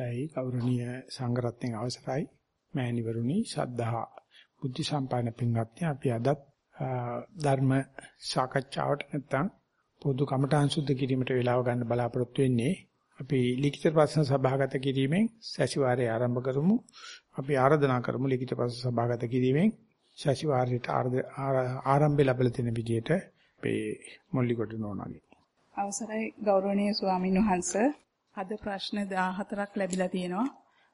දැයි ගෞරවනීය සංඝරත්නයේ අවසරයි මෑණිවරුනි ශද්ධහා බුද්ධ සම්පන්න පින්වත්නි අපි අදත් ධර්ම සාකච්ඡාවට නැත්තම් පොදු කමඨාන් සුද්ධ කිරීමට වේලාව ගන්න බලාපොරොත්තු වෙන්නේ අපි ලිඛිත ප්‍රශ්න සභාගත කිරීමෙන් සැසිවාරය ආරම්භ කරමු. අපි ආරාධනා කරමු ලිඛිත ප්‍රශ්න සභාගත කිරීමෙන් සැසිවාරයට ආරම්භය ලැබලා තියෙන විදිහට අපේ මොල්ලිකොට නෝනාගේ. අවසරයි ගෞරවනීය ස්වාමින් වහන්සේ. අද ප්‍රශ්න 14ක් ලැබිලා තියෙනවා.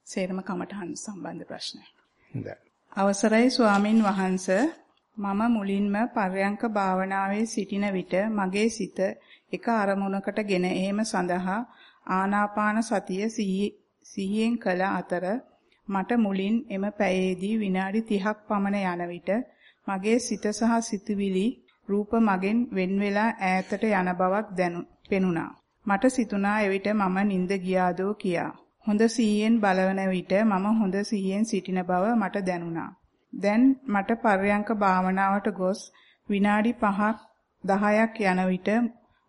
සේරම කමඨහන් සම්බන්ධ ප්‍රශ්න. අවසරයි ස්වාමින් වහන්සේ මම මුලින්ම පර්යංක භාවනාවේ සිටින විට මගේ සිත එක අරමුණකට ගෙන ඒම සඳහා ආනාපාන සතිය සිහියෙන් කළ අතර මට මුලින් එම පැයේදී විනාඩි 30ක් පමණ යන විට මගේ සිත සහ සිතුවිලි රූප මගෙන් වෙන් වෙලා ඈතට යන බවක් දැනුණා. මට සිතුණා එවිට මම නිින්ද ගියාදෝ කියා. හොඳ සීයෙන් බලවන විට මම හොඳ සීයෙන් සිටින බව මට දැනුණා. දැන් මට පර්යංක භාවනාවට ගොස් විනාඩි 5ක් 10ක් යන විට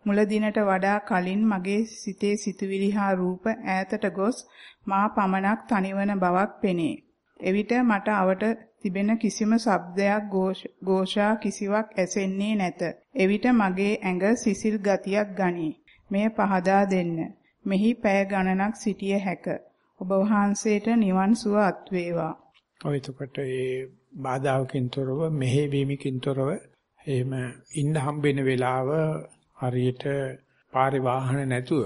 මුල දිනට වඩා කලින් මගේ සිතේ සිතුවිලි හා රූප ඈතට ගොස් මා පමණක් තනිවන බවක් පෙනේ. එවිට මට අවට තිබෙන කිසිම ශබ්දයක් ഘോഷා කිසිවක් ඇසෙන්නේ නැත. එවිට මගේ ඇඟ සිසිල් ගතියක් ගනී. මෙය පහදා දෙන්න. මෙහි පැය ගණනක් සිටිය හැක. ඔබ වහන්සේට නිවන් සුව අත් වේවා. ඔය එතකොට ඒ බාධාවකින් තොරව මෙහෙවීමකින් තොරව එහෙම ඉන්න හම්බෙන වෙලාව හරියට පාරේ වාහන නැතුව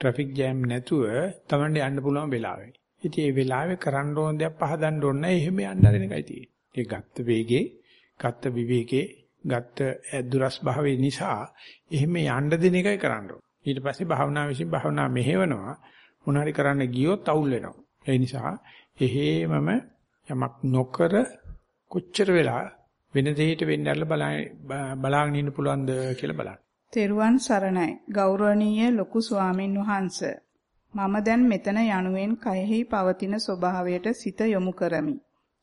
ට්‍රැෆික් ජෑම් නැතුව Tamande යන්න පුළුවන් වෙලාවයි. ඉතින් මේ වෙලාවේ කරන්න ඕන දේක් පහදන්න ඕන නැහැ. එහෙම යන්න ආරෙන එකයි තියෙන්නේ. ඒ ගත්ත වේගේ, ගත්ත විවේකේ, ගත්ත දුරස් භාවයේ නිසා එහෙම යන්න දෙන එකයි කරන්න ඕන. ඊට පස්සේ භාවනා විසින් භාවනා මෙහෙවනවා මොනාරි කරන්න ගියොත් අවුල් වෙනවා. ඒ නිසා එහෙමම යමක් නොකර කොච්චර වෙලා වෙන දෙයකට වෙන්න ඇරලා බලාගෙන ඉන්න පුළුවන්ද කියලා බලන්න. තෙරුවන් සරණයි. ගෞරවනීය ලොකු ස්වාමින් වහන්සේ. මම දැන් මෙතන යනුවෙන් කයෙහි පවතින ස්වභාවයට සිත යොමු කරමි.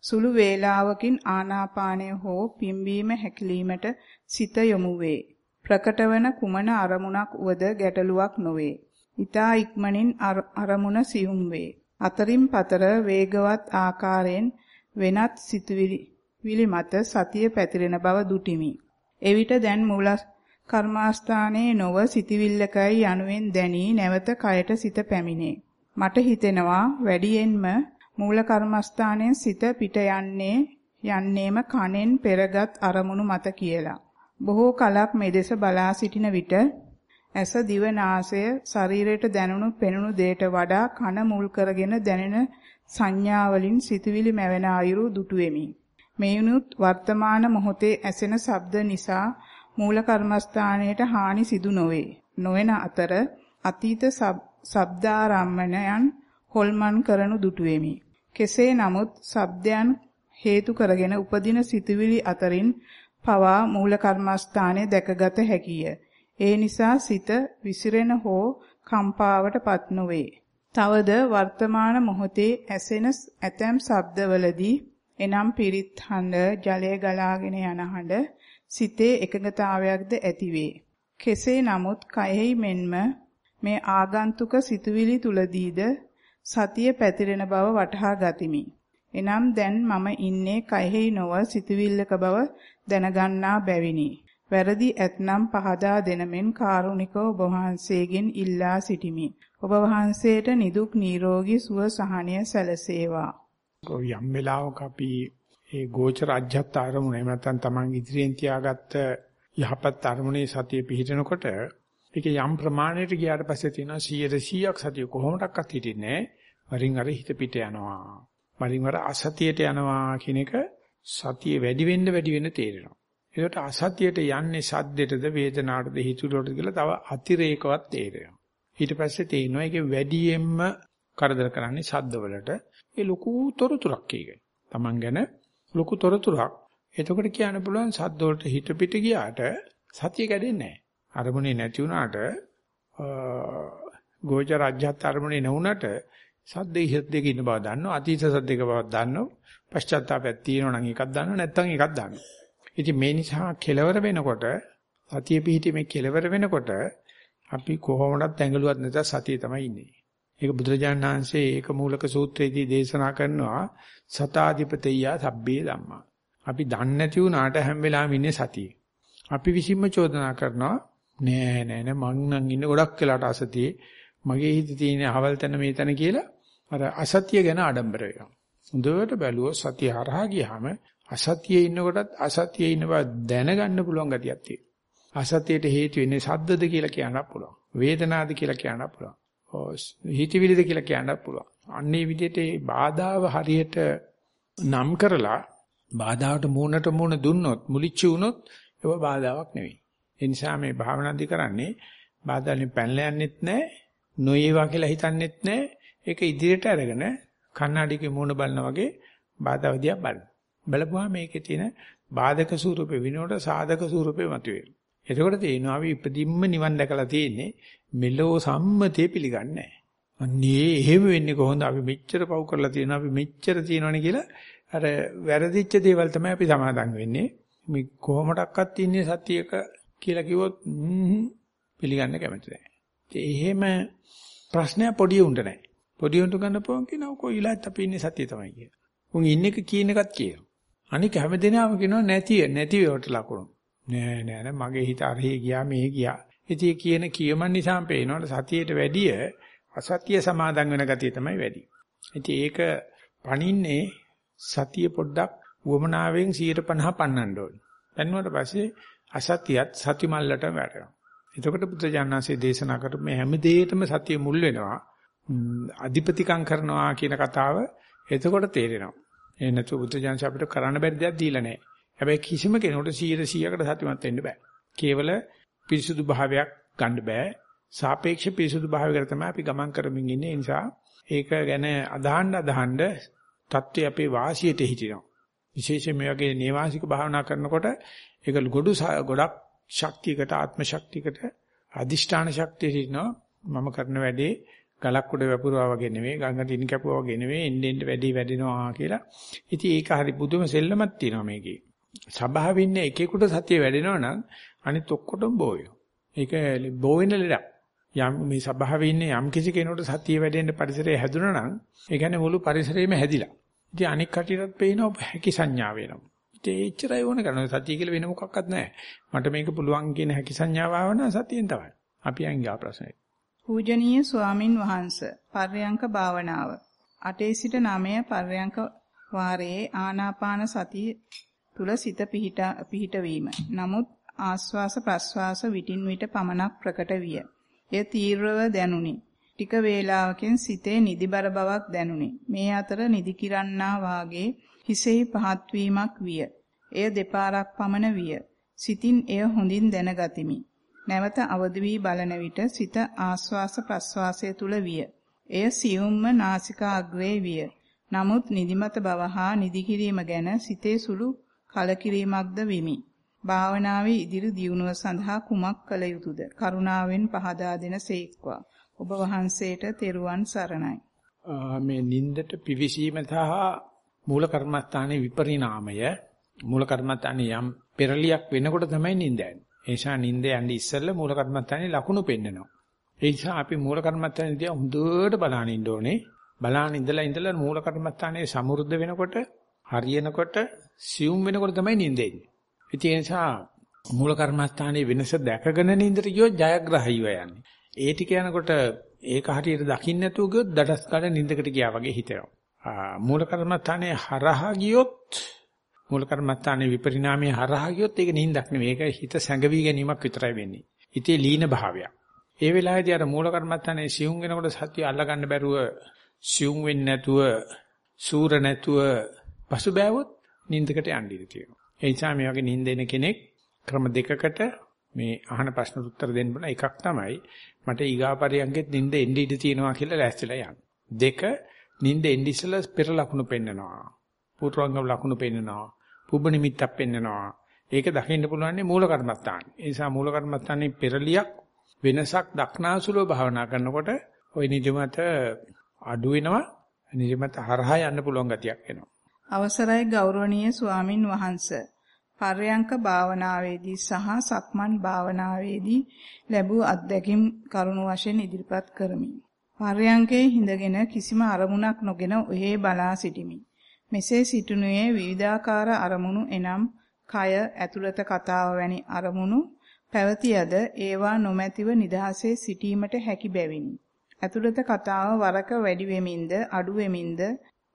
සුළු වේලාවකින් ආනාපානය හෝ පිම්බීම හැකිලීමට සිත යොමු වේ. ප්‍රකටවන කුමන අරමුණක් වද ගැටලුවක් නොවේ. ඊතා ඉක්මනින් අරමුණ සියුම් වේ. අතරින් පතර වේගවත් ආකාරයෙන් වෙනත් සිතුවිලි විලි මත සතිය පැතිරෙන බව දුටිමි. එවිට දැන් මූල කර්මාස්ථානයේ නොව සිටිවිල්ලකයි යනුවෙන් දැනී නැවත කයට සිත පැමිණේ. මට හිතෙනවා වැඩියෙන්ම මූල කර්මස්ථානයෙන් සිත පිට යන්නේ යන්නේම කනෙන් පෙරගත් අරමුණු මත කියලා. බොහෝ කලක් මේ දෙස බලා සිටින විට ඇස දිව නාසය ශරීරයට දැනුණු පෙනුණු දෙයට වඩා කන මුල් කරගෙන දැනෙන සංඥාවලින් සිතුවිලි මැවෙන අයුරු දුටුවෙමි. මේනුත් වර්තමාන මොහොතේ ඇසෙන ශබ්ද නිසා මූල කර්මස්ථානයට හානි සිදු නොවේ. නොවන අතර අතීත ශබ්දාරම්මණයන් හොල්මන් කරනු දුටුවෙමි. කෙසේ නමුත් ශබ්දයන් හේතු කරගෙන උපදින සිතුවිලි අතරින් පවා මූල කර්මස්ථානයේ දැකගත හැකිය. ඒ නිසා සිත විසිරෙන හෝ කම්පාවටපත් නොවේ. තවද වර්තමාන මොහොතේ ඇසෙන ඇතැම් ශබ්දවලදී එනම් පිරිත් හඬ, ජලය ගලාගෙන යන හඬ, සිතේ එකඟතාවයක්ද ඇතිවේ. කෙසේ නමුත් කයෙහි මෙන්ම මේ ආගන්තුක සිතුවිලි තුලදීද සතිය පැතිරෙන බව වටහා ගතිමි. එනම් දැන් මම ඉන්නේ කයෙහි නොව සිතුවිල්ලක බව දැනගන්නා බැවිනි. වැරදි ඇතනම් පහදා දෙනමෙන් කාරුණිකව ඔබ වහන්සේගෙන් ඉල්ලා සිටිමි. ඔබ වහන්සේට නිදුක් නිරෝගී සුව සහනය සැලසේවා. යම් වෙලාවක අපි ඒ ගෝචර අධ්‍යත්ත අරමුණ එහෙම නැත්නම් Taman ඉදිරියෙන් තියාගත්ත යහපත් අරමුණේ සතිය පිහිටනකොට ඒක යම් ප්‍රමාණයකට ගියාට පස්සේ තියෙනවා 100%ක් සතිය කොහොමඩක්වත් හිටින්නේ වරින් වර හිත පිට යනවා. වරින් වර අසතියට යනවා කියන එක සතිය වැඩි වෙන්න වැඩි වෙන්න තේරෙනවා. ඒකට අසතියට යන්නේ සද්දෙටද වේදනාවටද හිතුවටද කියලා තව අතිරේකවත් තේරෙනවා. ඊට පස්සේ තේරෙනවා ඒකේ වැඩියෙන්ම කරදර කරන්නේ සද්දවලට. ඒ ලොකු තොරතුරක් ඒක. Taman ගැන ලොකු තොරතුරක්. එතකොට කියන්න පුළුවන් සද්ද වලට හිත පිට ගියාට සතිය කැඩෙන්නේ නැහැ. අරමුණේ නැති වුණාට ගෝචර රාජ්‍යත් අරමුණේ නැවුණට සද්දේ හිත දෙක ඉන්න බව දන්නවා. අතීත සද්දේක බව දන්නවා. පශ්චාත්තාපයක් තියෙනවා නම් එකක් දානවා නැත්නම් එකක් දානවා. ඉතින් මේ නිසා කෙලවර වෙනකොට සතිය පිහිටීමේ කෙලවර වෙනකොට අපි කොහොමදත් ඇඟලුවත් නැත සතිය තමයි ඉන්නේ. ඒක බුදුරජාණන් වහන්සේ ඒක මූලක සූත්‍රයේදී දේශනා කරනවා සතාධිපතෙය්‍ය සබ්බේ ධම්මා. අපි දන්නේ නැති වුණාට හැම වෙලාවෙම ඉන්නේ සතියේ. අපි විසින්ම චෝදනා කරනවා නෑ නෑ නෑ මං නම් ඉන්නේ ගොඩක් වෙලාට අසතියේ. මගේ හිතේ තියෙන අවල් තැන මේ තැන කියලා අර අසතිය ගැන ආඩම්බර වෙනවා. හොඳට බැලුවොත් සතිය හරහා ගියාම අසතියේ ඉන්නකොටත් අසතියේ ඉන්න බව දැනගන්න පුළුවන් ගතියක් තියෙනවා. අසතියට හේතු වෙන්නේ සද්දද කියලා කියන්නත් පුළුවන්. වේදනාද කියලා කියන්නත් පුළුවන්. හිතවිලිද කියලා කියන්නත් පුළුවන්. අන්නේ විදිහට මේ බාධාව හරියට නම් කරලා බාධාවට මූණට මූණ දුන්නොත් මුලිච්ච වුණොත් ඒක බාධාවක් නෙවෙයි. ඒ නිසා මේ භාවනාදි කරන්නේ බාධාලින් පැනලා යන්නෙත් නැහැ, නොයේවා කියලා හිතන්නෙත් නැහැ. ඒක ඉදිරියට අරගෙන කන්නඩියක මූණ බලනා වගේ බාධා විදියක් බලන්න. බලපුවා මේකේ තියෙන බාධක ස්වරූපේ විනෝඩ සාධක ස්වරූපේ මතුවේ. එතකොට තේිනවා අපි ඉපදින්ම නිවන් දැකලා තියෙන්නේ මෙලෝ සම්මතය පිළිගන්නේ නැහැ. අන්නේ එහෙම වෙන්නේ කොහොමද අපි මෙච්චර පව් කරලා තියෙනවා අපි මෙච්චර තියෙනවනේ කියලා අර වැරදිච්ච දේවල් තමයි අපි සමාදන් වෙන්නේ. මේ කොහොමඩක්වත් ඉන්නේ සතියක කියලා කිව්වොත් පිළිගන්න කැමති නැහැ. එහෙම ප්‍රශ්නයක් පොඩි උන්ට නැහැ. පොඩි උන්ට ගන්න පුළුවන් කියනවා කොයිලාත් අපි ඉන්නේ සතිය තමයි කියලා. උන් ඉන්නේ කියන එකත් කියනවා. අනික හැමදේනම කියනවා නැති නැති වේවට ලකුණු. නෑ නෑ නෑ මගේ හිත අරහේ ගියා මෙහෙ ගියා. ඉතින් කියන කියමන් නිසාම පේනවට සතියේට වැඩිය අසතිය සමාදන් වෙන ගතිය තමයි වැඩි. ඉතින් ඒක පණින්නේ සතිය පොඩ්ඩක් වමනාවෙන් 150 පන්නන්න ඕනේ. පන්නුවට පස්සේ අසතියත් සති මල්ලටම වැටෙනවා. එතකොට බුදුජානනාංශයේ දේශනා කරපු මේ හැම දෙයකටම සතිය මුල් වෙනවා. අධිපතිකම් කරනවා කියන කතාව එතකොට තේරෙනවා. ඒ නැතු බුදුජානස අපිට කරන්න බැරි දෙයක් දීලා නැහැ. හැබැයි කිසිම කෙනෙකුට 100 100කට සතිමත් වෙන්න බෑ. කේවල පිරිසුදු භාවයක් ගන්න බෑ. සාපේක්ෂ පිරිසුදු භාවයකට තමයි අපි ගමන් කරමින් ඉන්නේ. ඒ නිසා ඒක ගැන අදහන්න අදහන්න தත්ත්වය අපේ වාසියට හිටිනවා. විශේෂයෙන් මේ වගේ නේවාසික භාවනා කරනකොට ඒක ගොඩු ගොඩක් ශක්තියකට ආත්ම ශක්තියකට අදිෂ්ඨාන ශක්තිය හිටිනවා. මම කරන වැඩේ ගලක් උඩ වැපුරවා වගේ නෙවෙයි ගඟ දින් කැපුවා වගේ නෙවෙයි එන්න එන්න වැඩි වැඩිනවා කියලා. ඉතින් ඒක හරි පුදුම සෙල්ලමක් තියෙනවා මේකේ. සබාවෙ ඉන්න එකෙකුට සතිය වැඩෙනවා නම් අනිත් ඔක්කොටම බෝ වෙනවා. ඒක බෝ වෙන ලෙඩක්. යම් මේ සබාවේ ඉන්න යම් කිසි කෙනෙකුට සතිය වැඩෙන්න පරිසරය හැදුනා නම් ඒ කියන්නේ මුළු පරිසරයම හැදිලා. ඉතින් අනික් කටියටත් පේනවා හැකි සංඥා වෙනවා. ඉතින් එච්චරයි ඕන කරන්නේ සතිය කියලා වෙන මොකක්වත් නැහැ. මට මේක පුළුවන් කියන හැකි සංඥාව ආවන සතියෙන් තමයි. අපි අංගා ප්‍රශ්නේ. පූජනීය ස්වාමින් වහන්සේ පර්යංක භාවනාව. 8 සිට 9 පර්යංක වාරයේ ආනාපාන සතිය තුල සිත පිහිට පිහිටවීම. නමුත් ආස්වාස ප්‍රස්වාස විටින් විට පමණක් ප්‍රකට විය. එය තීව්‍රව දැනුනි. ටික වේලාවකින් සිතේ නිදිබර බවක් දැනුනි. මේ අතර නිදි කිරන්නා වාගේ හිසෙහි පහත් වීමක් විය. එය දෙපාරක් පමණ විය. සිතින් එය හොඳින් දැනගතිමි. නැවත අවදි වී බලන විට සිත ආස්වාස ප්‍රස්වාසය තුල විය. එය සියුම්ම නාසිකා අග්‍රේ විය. නමුත් නිදිමත බව හා නිදි කිරීම ගැන සිතේ සුළු කලකිරීමක්ද විමි. භාවනාවේ ඉදිරි දියුණුව සඳහා කුමක් කළ යුතුද? කරුණාවෙන් පහදා දෙන සේක්වා. ඔබ වහන්සේට තෙරුවන් සරණයි. මේ නින්දට පිවිසීම සහ මූල කර්මස්ථානයේ විපරිණාමය මූල කර්මස්ථානයේ යම් පෙරලියක් වෙනකොට තමයි නින්ද යන්නේ. ඒ නිසා නින්ද යන්නේ ඉස්සෙල්ලා මූල කර්මස්ථානයේ ලකුණු පෙන්නනවා. ඒ නිසා අපි මූල කර්මස්ථානයේදී හොඳට බලන ඉන්න ඕනේ. බලන ඉඳලා ඉඳලා මූල කර්මස්ථානයේ සමෘද්ධ වෙනකොට හරියනකොට සියුම් වෙනකොට තමයි නිින්ද එන්නේ. ඒ නිසා මූල කර්මස්ථානයේ වෙනස දැකගෙන නිින්දට ගියොත් ජයග්‍රහීව යන්නේ. ඒ ටික යනකොට ඒක හරියට දකින්න නැතුව ගියොත් දඩස් ගන්න නිින්දකට ගියා වගේ හිතෙනවා. මූල කර්මස්ථානයේ හරහා ගියොත් මූල කර්මස්ථානයේ විපරිණාමයේ හරහා ගියොත් ඒක නිින්දක් නෙවෙයි. ඒක හිත සැඟවි ගැනීමක් විතරයි වෙන්නේ. හිතේ ලීන භාවයක්. ඒ වෙලාවේදී අර මූල කර්මස්ථානයේ සියුම් වෙනකොට සත්‍ය අල්ලගන්න බැරුව සියුම් වෙන්නේ නැතුව සූර නැතුව පසුබෑවොත් නිින්දකට යන්න ඉඩ තියෙනවා. ඒ නිසා මේ වගේ නිින්ද එන කෙනෙක් ක්‍රම දෙකකට මේ අහන ප්‍රශ්නට උත්තර දෙන්න බන එකක් තමයි මට ඊගාපරියන්ගෙත් නිින්ද එන්න ඉඩ තියෙනවා කියලා ලෑස්තිලා යන්න. දෙක නිින්ද එන්න ඉස්සලා පෙර ලකුණු පෙන්නනවා. පූර්වංගම ලකුණු පෙන්නනවා. පුබ්බ නිමිත්තක් පෙන්නනවා. ඒක දකින්න පුළුවන් මූල කර්මස්ථාන. ඒ නිසා මූල කර්මස්ථානයේ පෙරලියක් වෙනසක් දක්නාසුලව භාවනා කරනකොට ওই නිදිමත අඩු වෙනවා. නිදිමත හරහා යන්න පුළුවන් ගතියක් එනවා. අවසරයි ගෞරවනීය ස්වාමින් වහන්ස පර්යංක භාවනාවේදී සහ සක්මන් භාවනාවේදී ලැබූ අත්දැකීම් කරුණු වශයෙන් ඉදිරිපත් කරමි. පර්යංකේ හිඳගෙන කිසිම අරමුණක් නොගෙන ඔහේ බලා සිටිමි. මෙසේ සිටුනුයේ විවිධාකාර අරමුණු එනම් කය ඇතුළත කතාව වැනි අරමුණු පැවතියද ඒවා නොමැතිව නිදහසේ සිටීමට හැකි බැවිනි. ඇතුළත කතාව වරක වැඩි වෙමින්ද අඩු වෙමින්ද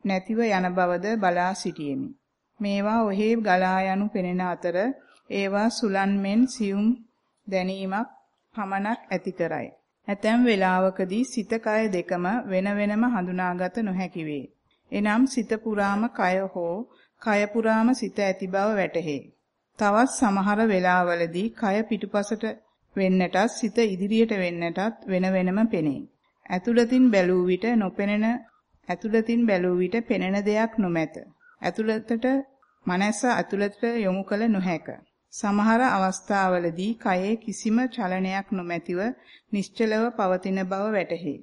නැතිව යන බවද බලා සිටියෙමි. මේවා ඔහි ගලා යනු පෙනෙන අතර ඒවා සුලන් මෙන් සියුම් දැනීමක් පමණක් ඇති කරයි. ඇතැම් වේලාවකදී සිත කය දෙකම වෙන වෙනම හඳුනාගත නොහැකි වේ. එනම් සිත පුරාම කය හෝ කය පුරාම සිත ඇති බව වැටහේ. තවත් සමහර වෙලාවලදී කය පිටුපසට වෙන්නටත් සිත ඉදිරියට වෙන්නටත් වෙන වෙනම පෙනේ. ඇතුළතින් බැලූ විට නොපෙනෙන ඇතුළතින් බැලූ විට පෙනෙන දෙයක් නොමැත. ඇතුළතට මනස ඇතුළතට යොමු කළ නොහැක. සමහර අවස්ථාවලදී කයේ කිසිම චලනයක් නොමැතිව නිශ්චලව පවතින බව වැටහේ.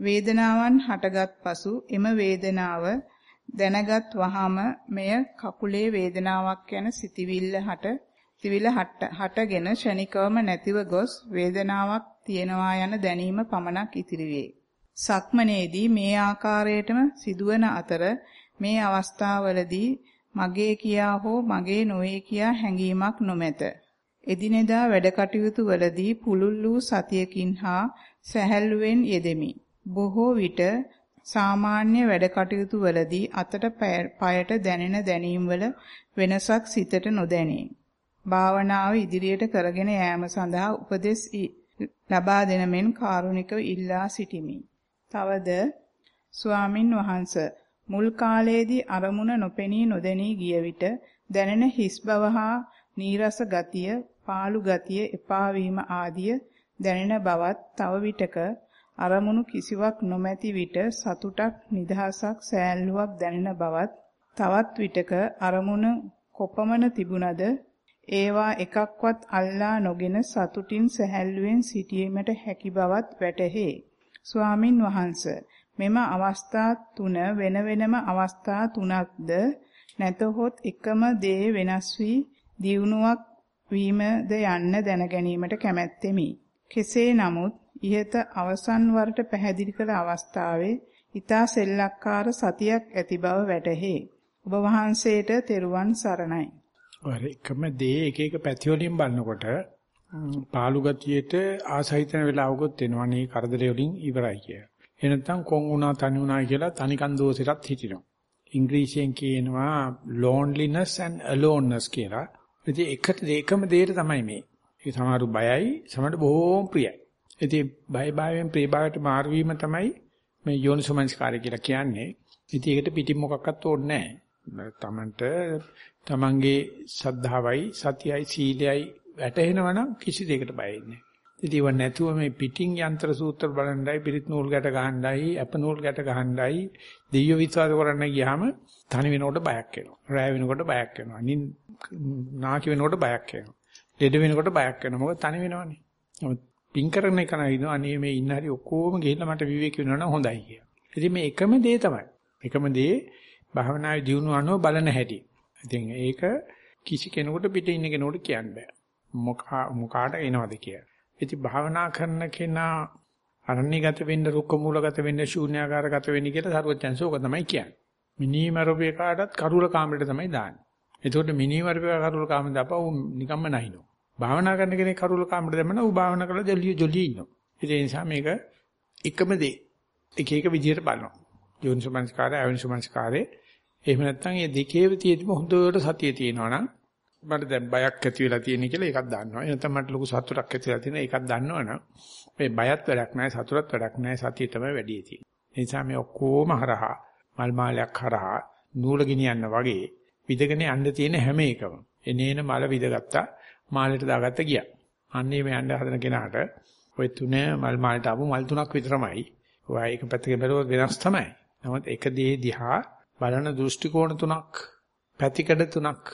වේදනාවන් හටගත් පසු එම වේදනාව දැනගත් වහම මෙය කකුලේ වේදනාවක් යන සිතිවිල්ල හට සිවිල හටගෙන ෂණිකවම නැතිව ගොස් වේදනාවක් තියෙනවා යන දැනීම පමණක් ඉතිරි වේ. සක්මනේදී මේ ආකාරයටම සිදුවන අතර මේ අවස්ථාවවලදී මගේ කියා හෝ මගේ නොවේ කියා හැඟීමක් නොමැත. එදිනෙදා වැඩ කටයුතු වලදී පුළුල් වූ සතියකින් හා සැහැල්ලුවෙන් යෙදෙමි. බොහෝ විට සාමාන්‍ය වැඩ කටයුතු වලදී අතට පයට දැනෙන දැනීම් වල වෙනසක් සිතට නොදැනේ. භාවනාව ඉදිරියට කරගෙන යාම සඳහා උපදෙස් ලබා දෙන මෙන් කාරුණිකව ඉල්ලා සිටිමි. තවද ස්වාමින් වහන්සේ මුල් කාලයේදී අරමුණ නොපෙනී නොදැනී ගිය විට දැනෙන හිස් බව හා නීරස ගතිය, පාළු ගතිය, එපා වීම ආදිය දැනෙන බවත් තව විටක අරමුණු කිසිවක් නොමැති විට සතුටක් නිදහසක් සෑල්ලුවක් දැනෙන බවත් තවත් විටක අරමුණ කොපමණ තිබුණද ඒවා එකක්වත් අල්ලා නොගෙන සතුටින් සැහැල්ලුවෙන් සිටීමට හැකි බවත් වැටහේ. ස්වාමින් වහන්සේ මෙම අවස්ථා තුන වෙන වෙනම අවස්ථා තුනක්ද නැතහොත් එකම දේ වෙනස් වී දියුණුවක් වීමද යන්න දැන ගැනීමට කැමැත්තෙමි. කෙසේ නමුත් ইহත අවසන් වරට පැහැදිලි කළ අවස්ථාවේ ඊතා සෙල්ලක්කාර සතියක් ඇති බව වැටහේ. ඔබ වහන්සේට තෙරුවන් සරණයි. ඔය එකම දේ එක එක පැති වලින් බලනකොට පාළු ගතියට ආසහිතන වෙලාවකුත් එනවා නේ කරදරේ වලින් ඉවරයි කිය. එනත්තම් කොන් වුණා තනි වුණා කියලා තනිකන් දෝෂෙටත් හිටිනවා. ඉංග්‍රීසියෙන් කියනවා loneliness and aloneness කියලා. ඉතින් එකට ඒකම දෙයට තමයි මේ. ඒ සමහරු බයයි, සමහරට බොහෝම ප්‍රියයි. ඉතින් බය බයෙන් ප්‍රිය බවට මාරු වීම තමයි මේ යෝනිසෝමනස්කාරය කියලා කියන්නේ. ඉතින් ඒකට පිටින් මොකක්වත් ඕනේ නැහැ. තමන්ට තමන්ගේ සද්ධාවයි, සතියයි, සීලයයි වැටෙනවනම් කිසි දෙයකට බය වෙන්නේ ඉතින් ඒව නැතුව මේ පිටින් යන්ත්‍ර සූත්‍ර බලන්නයි, පිරිත් නූල් ගැට ගහන්නයි, අප නූල් ගැට ගහන්නයි, දෙයියෝ විශ්වාස කරන්න ගියාම තනි වෙනකොට බයක් එනවා. රැය වෙනකොට බයක් එනවා. නින් නාකි වෙනකොට බයක් එනවා. ලෙඩ වෙනකොට බයක් එනවා. මොකද තනි වෙනවනේ. නමුත් පින් කරන එක නයිද අනේ මේ ඉන්න හැටි ඔක්කොම ගිහිල්ලා මට විවේක වෙනවා නම් හොඳයි කියලා. ඉතින් මේ එකම දේ තමයි. එකම දේ භාවනාවේ දියුණුව අනුව බලන හැටි. ඉතින් ඒක කිසි කෙනෙකුට පිට ඉන්න කෙනෙකුට කියන්න බෑ. මොකා මොකාට එනවද කියලා. ඉතින් භාවනා කරන කෙනා අරණ්‍යගත වෙන්න, රුක්ක මූලගත වෙන්න, ශූන්‍යාකාරගත වෙන්න කියලා සරුවචන්සෝ ඔක තමයි කියන්නේ. මිනිමරෝපේ කාටත් කරුල කාමරයට තමයි දාන්නේ. එතකොට මිනිමරෝපේ කරුල කාමරේ දාපුවා නිකම්ම නැහිනෝ. භාවනා කරන කෙනෙක් කරුල කාමරේ දැම්මම ඌ භාවනා කරලා ජොලිය ජොලිය ඉන්නවා. ඒ නිසා මේක එකම දේ. එක එක විදිහට බලනවා. යෝනිසමංස්කාරය, අයෝනිසමංස්කාරය. එහෙම නැත්නම් මේ දෙකේ තියෙදිම හොඳට සතිය තියෙනවා නම් මට දැන් බයක් ඇති වෙලා තියෙන කියලා ඒකක් දන්නවා. එනතම මට ලොකු සතුටක් ඇති වෙලා තියෙන ඒකක් දන්නවනම් මේ බයත් වැඩක් නැහැ, සතුටත් වැඩක් නැහැ, සතිය තමයි වැඩි තියෙන්නේ. ඒ නිසා මේ ඔක්කොම හරහා මල් මාලයක් හරහා නූල ගෙනියන්න වගේ විදගෙන යන්න තියෙන හැම එකම. එනේන මල විදගත්තා මාළේට දාගත්ත ගියා. අන්නේ මේ යන්න හදන කෙනාට ওই තුන මල් මාළට ආපු මල් තුනක් විතරමයි. ඔය එක පැත්තකින් බැලුවොත් වෙනස් තමයි. නමුත් එක දේ දිහා බලන දෘෂ්ටි කෝණ තුනක්, පැතිකඩ තුනක්,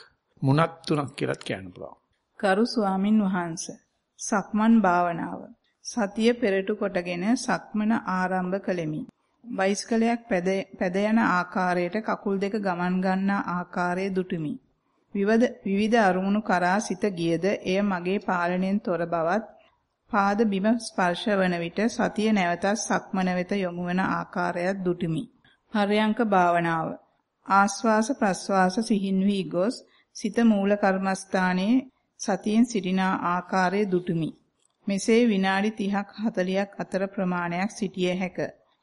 මුණක් තුනක් කියලාත් කියන්න පුළුවන්. කරු ස්වාමින් වහන්සේ සක්මන් භාවනාව සතිය පෙරටු කොටගෙන සක්මන ආරම්භ කළෙමි. බයිස්කලයක් පැද යන ආකාරයට කකුල් දෙක ගමන් ගන්නා ආකාරය දුටුමි. විවිධ අරමුණු කරා සිත ගියද එය මගේ පාලනයෙන් තොර බවත් පාද බිම ස්පර්ශ වන විට සතිය නැවතත් සක්මන වෙත යොමු වන ආකාරයත් දුටිමි. පරයන්ක භාවනාව. ආස්වාස ප්‍රස්වාස සිහින් වී ගොස් සිත මූල කර්මස්ථානයේ සතියෙන් සිටින ආකාරයේ දුටිමි. මෙසේ විනාඩි 30ක් 40ක් අතර ප්‍රමාණයක් සිටිය හැක.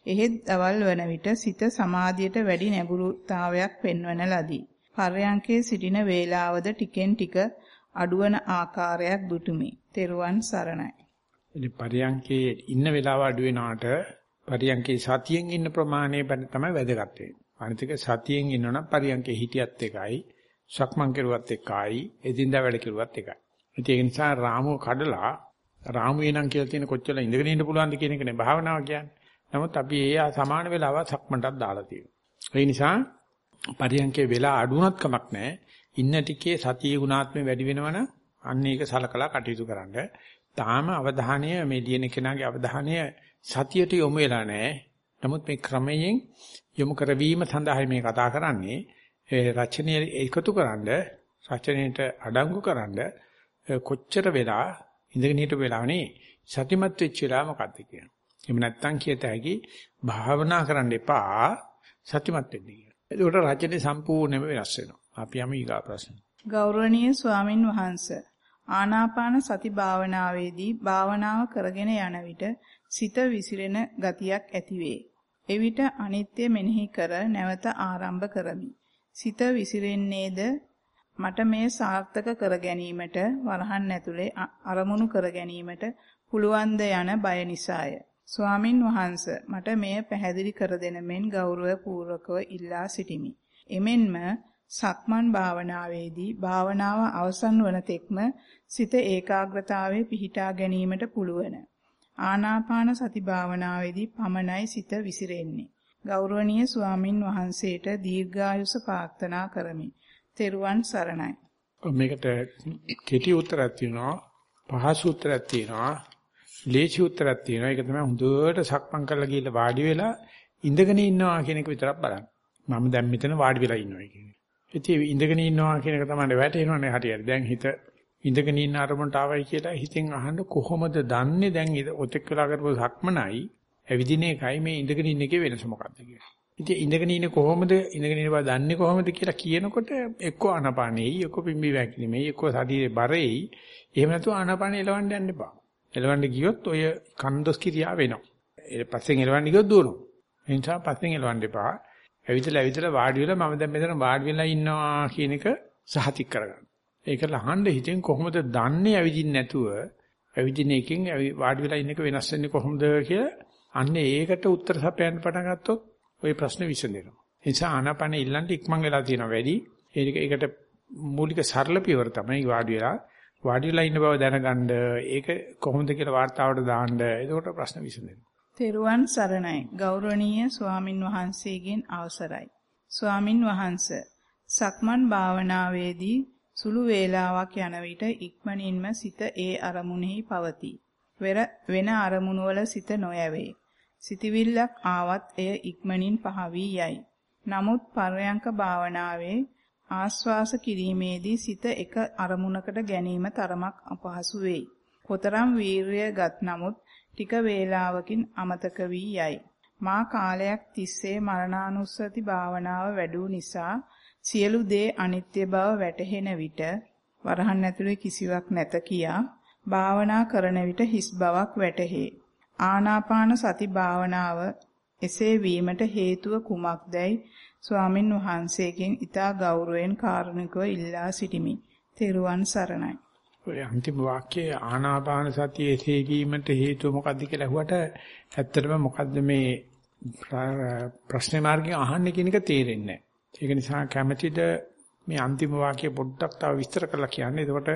එහෙත් දවල් වන විට සිත සමාධියට වැඩි නැඹුරුතාවයක් පෙන්වන ලදී. පර්යංකේ සිටින වේලාවද ටිකෙන් ටික අඩුවන ආකාරයක් දුටුමි. තෙරුවන් සරණයි. ඉතින් පරියන්කේ ඉන්න වෙලාව අඩු වෙනාට පරියන්කේ සතියෙන් ඉන්න ප්‍රමාණය තමයි වැදගත් වෙන්නේ. අනිතික සතියෙන් ඉන්නවනම් පරියන්කේ හිටියත් එකයි, සක්මන් කෙරුවත් එකයි, එදින්දා වැඩ කෙරුවත් එකයි. ඉතින් ඒ නිසා රාමුව කඩලා රාමුවේ නම් කියලා තියෙන කොච්චර ඉඳගෙන ඉන්න පුළුවන්ද කියන එකනේ භාවනාව කියන්නේ. නමුත් අපි ඒ සමාන වෙලාව සක්මන්ටත් දාලා තියෙනවා. ඒ නිසා පරියන්කේ වෙලා අඩුණත් කමක් නැහැ. ඉන්න ටිකේ සතිය ගුණාත්මය වැඩි වෙනවනම් අන්න ඒක සලකලා කටයුතු කරන්න. තාම අවධානය මේ ලියන කෙනාගේ අවධානය සතියට යොමු වෙලා නැහැ. නමුත් මේ ක්‍රමයෙන් යොමු කරවීම සඳහා මේ කතා කරන්නේ ඒ රචනය එකතුකරනද රචනයේට අඩංගු කරනද කොච්චර වෙලා ඉඳගෙන හිටපු වෙලාවනේ සතිමත් වෙච්ච වෙලාව මොකද්ද කියන. එහෙම නැත්නම් කියත හැකි භාවනා කරන්න එපා සතිමත් වෙන්න කියලා. ඒකට රචනය සම්පූර්ණයෙන්ම වෙනස් වෙනවා. අපි යමු ඊගා ප්‍රශ්න. ගෞරවනීය ස්වාමින් වහන්සේ ආනාපාන සති භාවනාවේදී භාවනාව කරගෙන යන විට සිත විසිරෙන ගතියක් ඇතිවේ. එවිට අනිත්‍ය මෙනෙහි කර නැවත ආරම්භ කරමි. සිත විසිරෙන්නේද මට මේ සාර්ථක කර ගැනීමට වරහන් ඇතුලේ අරමුණු කර ගැනීමට පුළුවන් ද යන බය නිසාය. ස්වාමින් වහන්ස මට මෙය පැහැදිලි කර දෙන මෙන් ගෞරව පූර්වකව ඉල්ලා සිටිමි. එමෙන්ම සක්මන් භාවනාවේදී භාවනාව අවසන් වන තෙක්ම සිත ඒකාග්‍රතාවයේ පිහිටා ගැනීමට පුළුවන්. ආනාපාන සති භාවනාවේදී පමණයි සිත විසිරෙන්නේ. ගෞරවනීය ස්වාමින් වහන්සේට දීර්ඝායුෂ ප්‍රාර්ථනා කරමි. තෙරුවන් සරණයි. මේකට කෙටි උත්තරයක් තියෙනවා, පහසු උත්තරයක් තියෙනවා, ලේසි උත්තරයක් තියෙනවා. ඒක තමයි හොඳට සක්මන් කරලා ගිහලා වාඩි වෙලා ඉඳගෙන ඉන්නවා කියන එක විතරක් බලන්න. මම දැන් මෙතන වාඩි වෙලා ඉන්නවා කියන්නේ. ඉතින් ඉඳගෙන ඉන්නවා කියන එක තමයි වැටෙනවනේ හරියට. දැන් හිත ඉඳගෙන ඉන්න අරමුණට ආවයි කියලා හිතෙන් අහන්න කොහොමද දන්නේ දැන් ඔතෙක් වෙලා කරපු සක්මනයි ඇවිදින එකයි මේ ඉඳගෙන ඉන්න එකේ වෙනස මොකක්ද කියලා. ඉතින් ඉඳගෙන ඉන්නේ කොහොමද ඉඳගෙන ඉන්න බව දන්නේ කොහොමද කියලා කියනකොට එක්ක ආනපානෙයි එක්ක පිම්බි වැක්ලිමේ එක්ක ශරීරේ බරෙයි එහෙම නැතුව ආනපානෙ එලවන්න යන්න එපා. එලවන්න ගියොත් ඔය කන්දොස් කිරියා වෙනවා. ඊට පස්සෙන් එලවන්න ගියොත් දුවනවා. ඒ නිසා පස්සෙන් එලවන්න එපා. ඇවිදලා ඇවිදලා වාඩි වෙලා මම දැන් මෙතන වාඩි වෙලා ඉන්නවා කියන එක සහතික කරගන්න. ඒක ලහන්න හිතෙන් කොහොමද දන්නේ ඇවිදින්නේ නැතුව ඇවිදින එකෙන් වාඩි වෙලා ඉන්න එක වෙනස් වෙන්නේ කොහොමද කියලා අන්න ඒකට උත්තර සපයන්න පටන් ගත්තොත් ওই ප්‍රශ්නේ විසඳෙනවා. ඒ නිසා ආනාපානෙ ඉල්ලන්න ඉක්මන් වෙලා තියෙනවා වැඩි. ඒක ඒකට මූලික සරල පියවර තමයි වාඩි වෙලා වාඩිලා ඉන්න බව දැනගන්න ඒක කොහොමද කියලා වார்த்தාවට දාන්න එතකොට ප්‍රශ්න විසඳෙනවා තෙරුවන් සරණයි ගෞරවනීය ස්වාමින් වහන්සේගෙන් අවසරයි ස්වාමින් වහන්සේ සක්මන් භාවනාවේදී සුළු වේලාවක් යන විට ඉක්මනින්ම සිත ඒ අරමුණෙහි පවතී. වෙර වෙන අරමුණු වල සිත නොයැවේ. සිතවිල්ලක් ආවත් එය ඉක්මනින් පහ වී යයි. නමුත් පරයන්ක භාවනාවේ ආස්වාස කිරීමේදී සිත එක අරමුණකට ගැනීම තරමක් අපහසු වෙයි කොතරම් වීරියගත් නමුත් ටික වේලාවකින් අමතක වී යයි. මා කාලයක් තිස්සේ මරණානුස්සති භාවනාව වැඩූ නිසා සියලු දේ අනිත්‍ය බව වැටහෙන විට වරහන් ඇතුලේ කිසිවක් නැත කියා භාවනා කරන විට හිස් බවක් වැටහේ. ආනාපාන සති භාවනාව එසේ වීමට හේතුව කුමක්දයි ස්වාමින් වහන්සේගෙන් ඊට ගෞරවයෙන් කාරුණිකව ඉල්ලා සිටිමි. තෙරුවන් සරණයි. ඔය අන්තිම වාක්‍යයේ ආනාපාන සතියේ තේවීමට හේතුව මොකද්ද කියලා අහුවට ඇත්තටම මොකද්ද මේ ප්‍රශ්න මාර්ගයෙන් අහන්නේ කියන එක තේරෙන්නේ නැහැ. ඒක නිසා කැමැතිද මේ අන්තිම වාක්‍ය පොඩ්ඩක් තව විස්තර කරලා කියන්න. එතකොට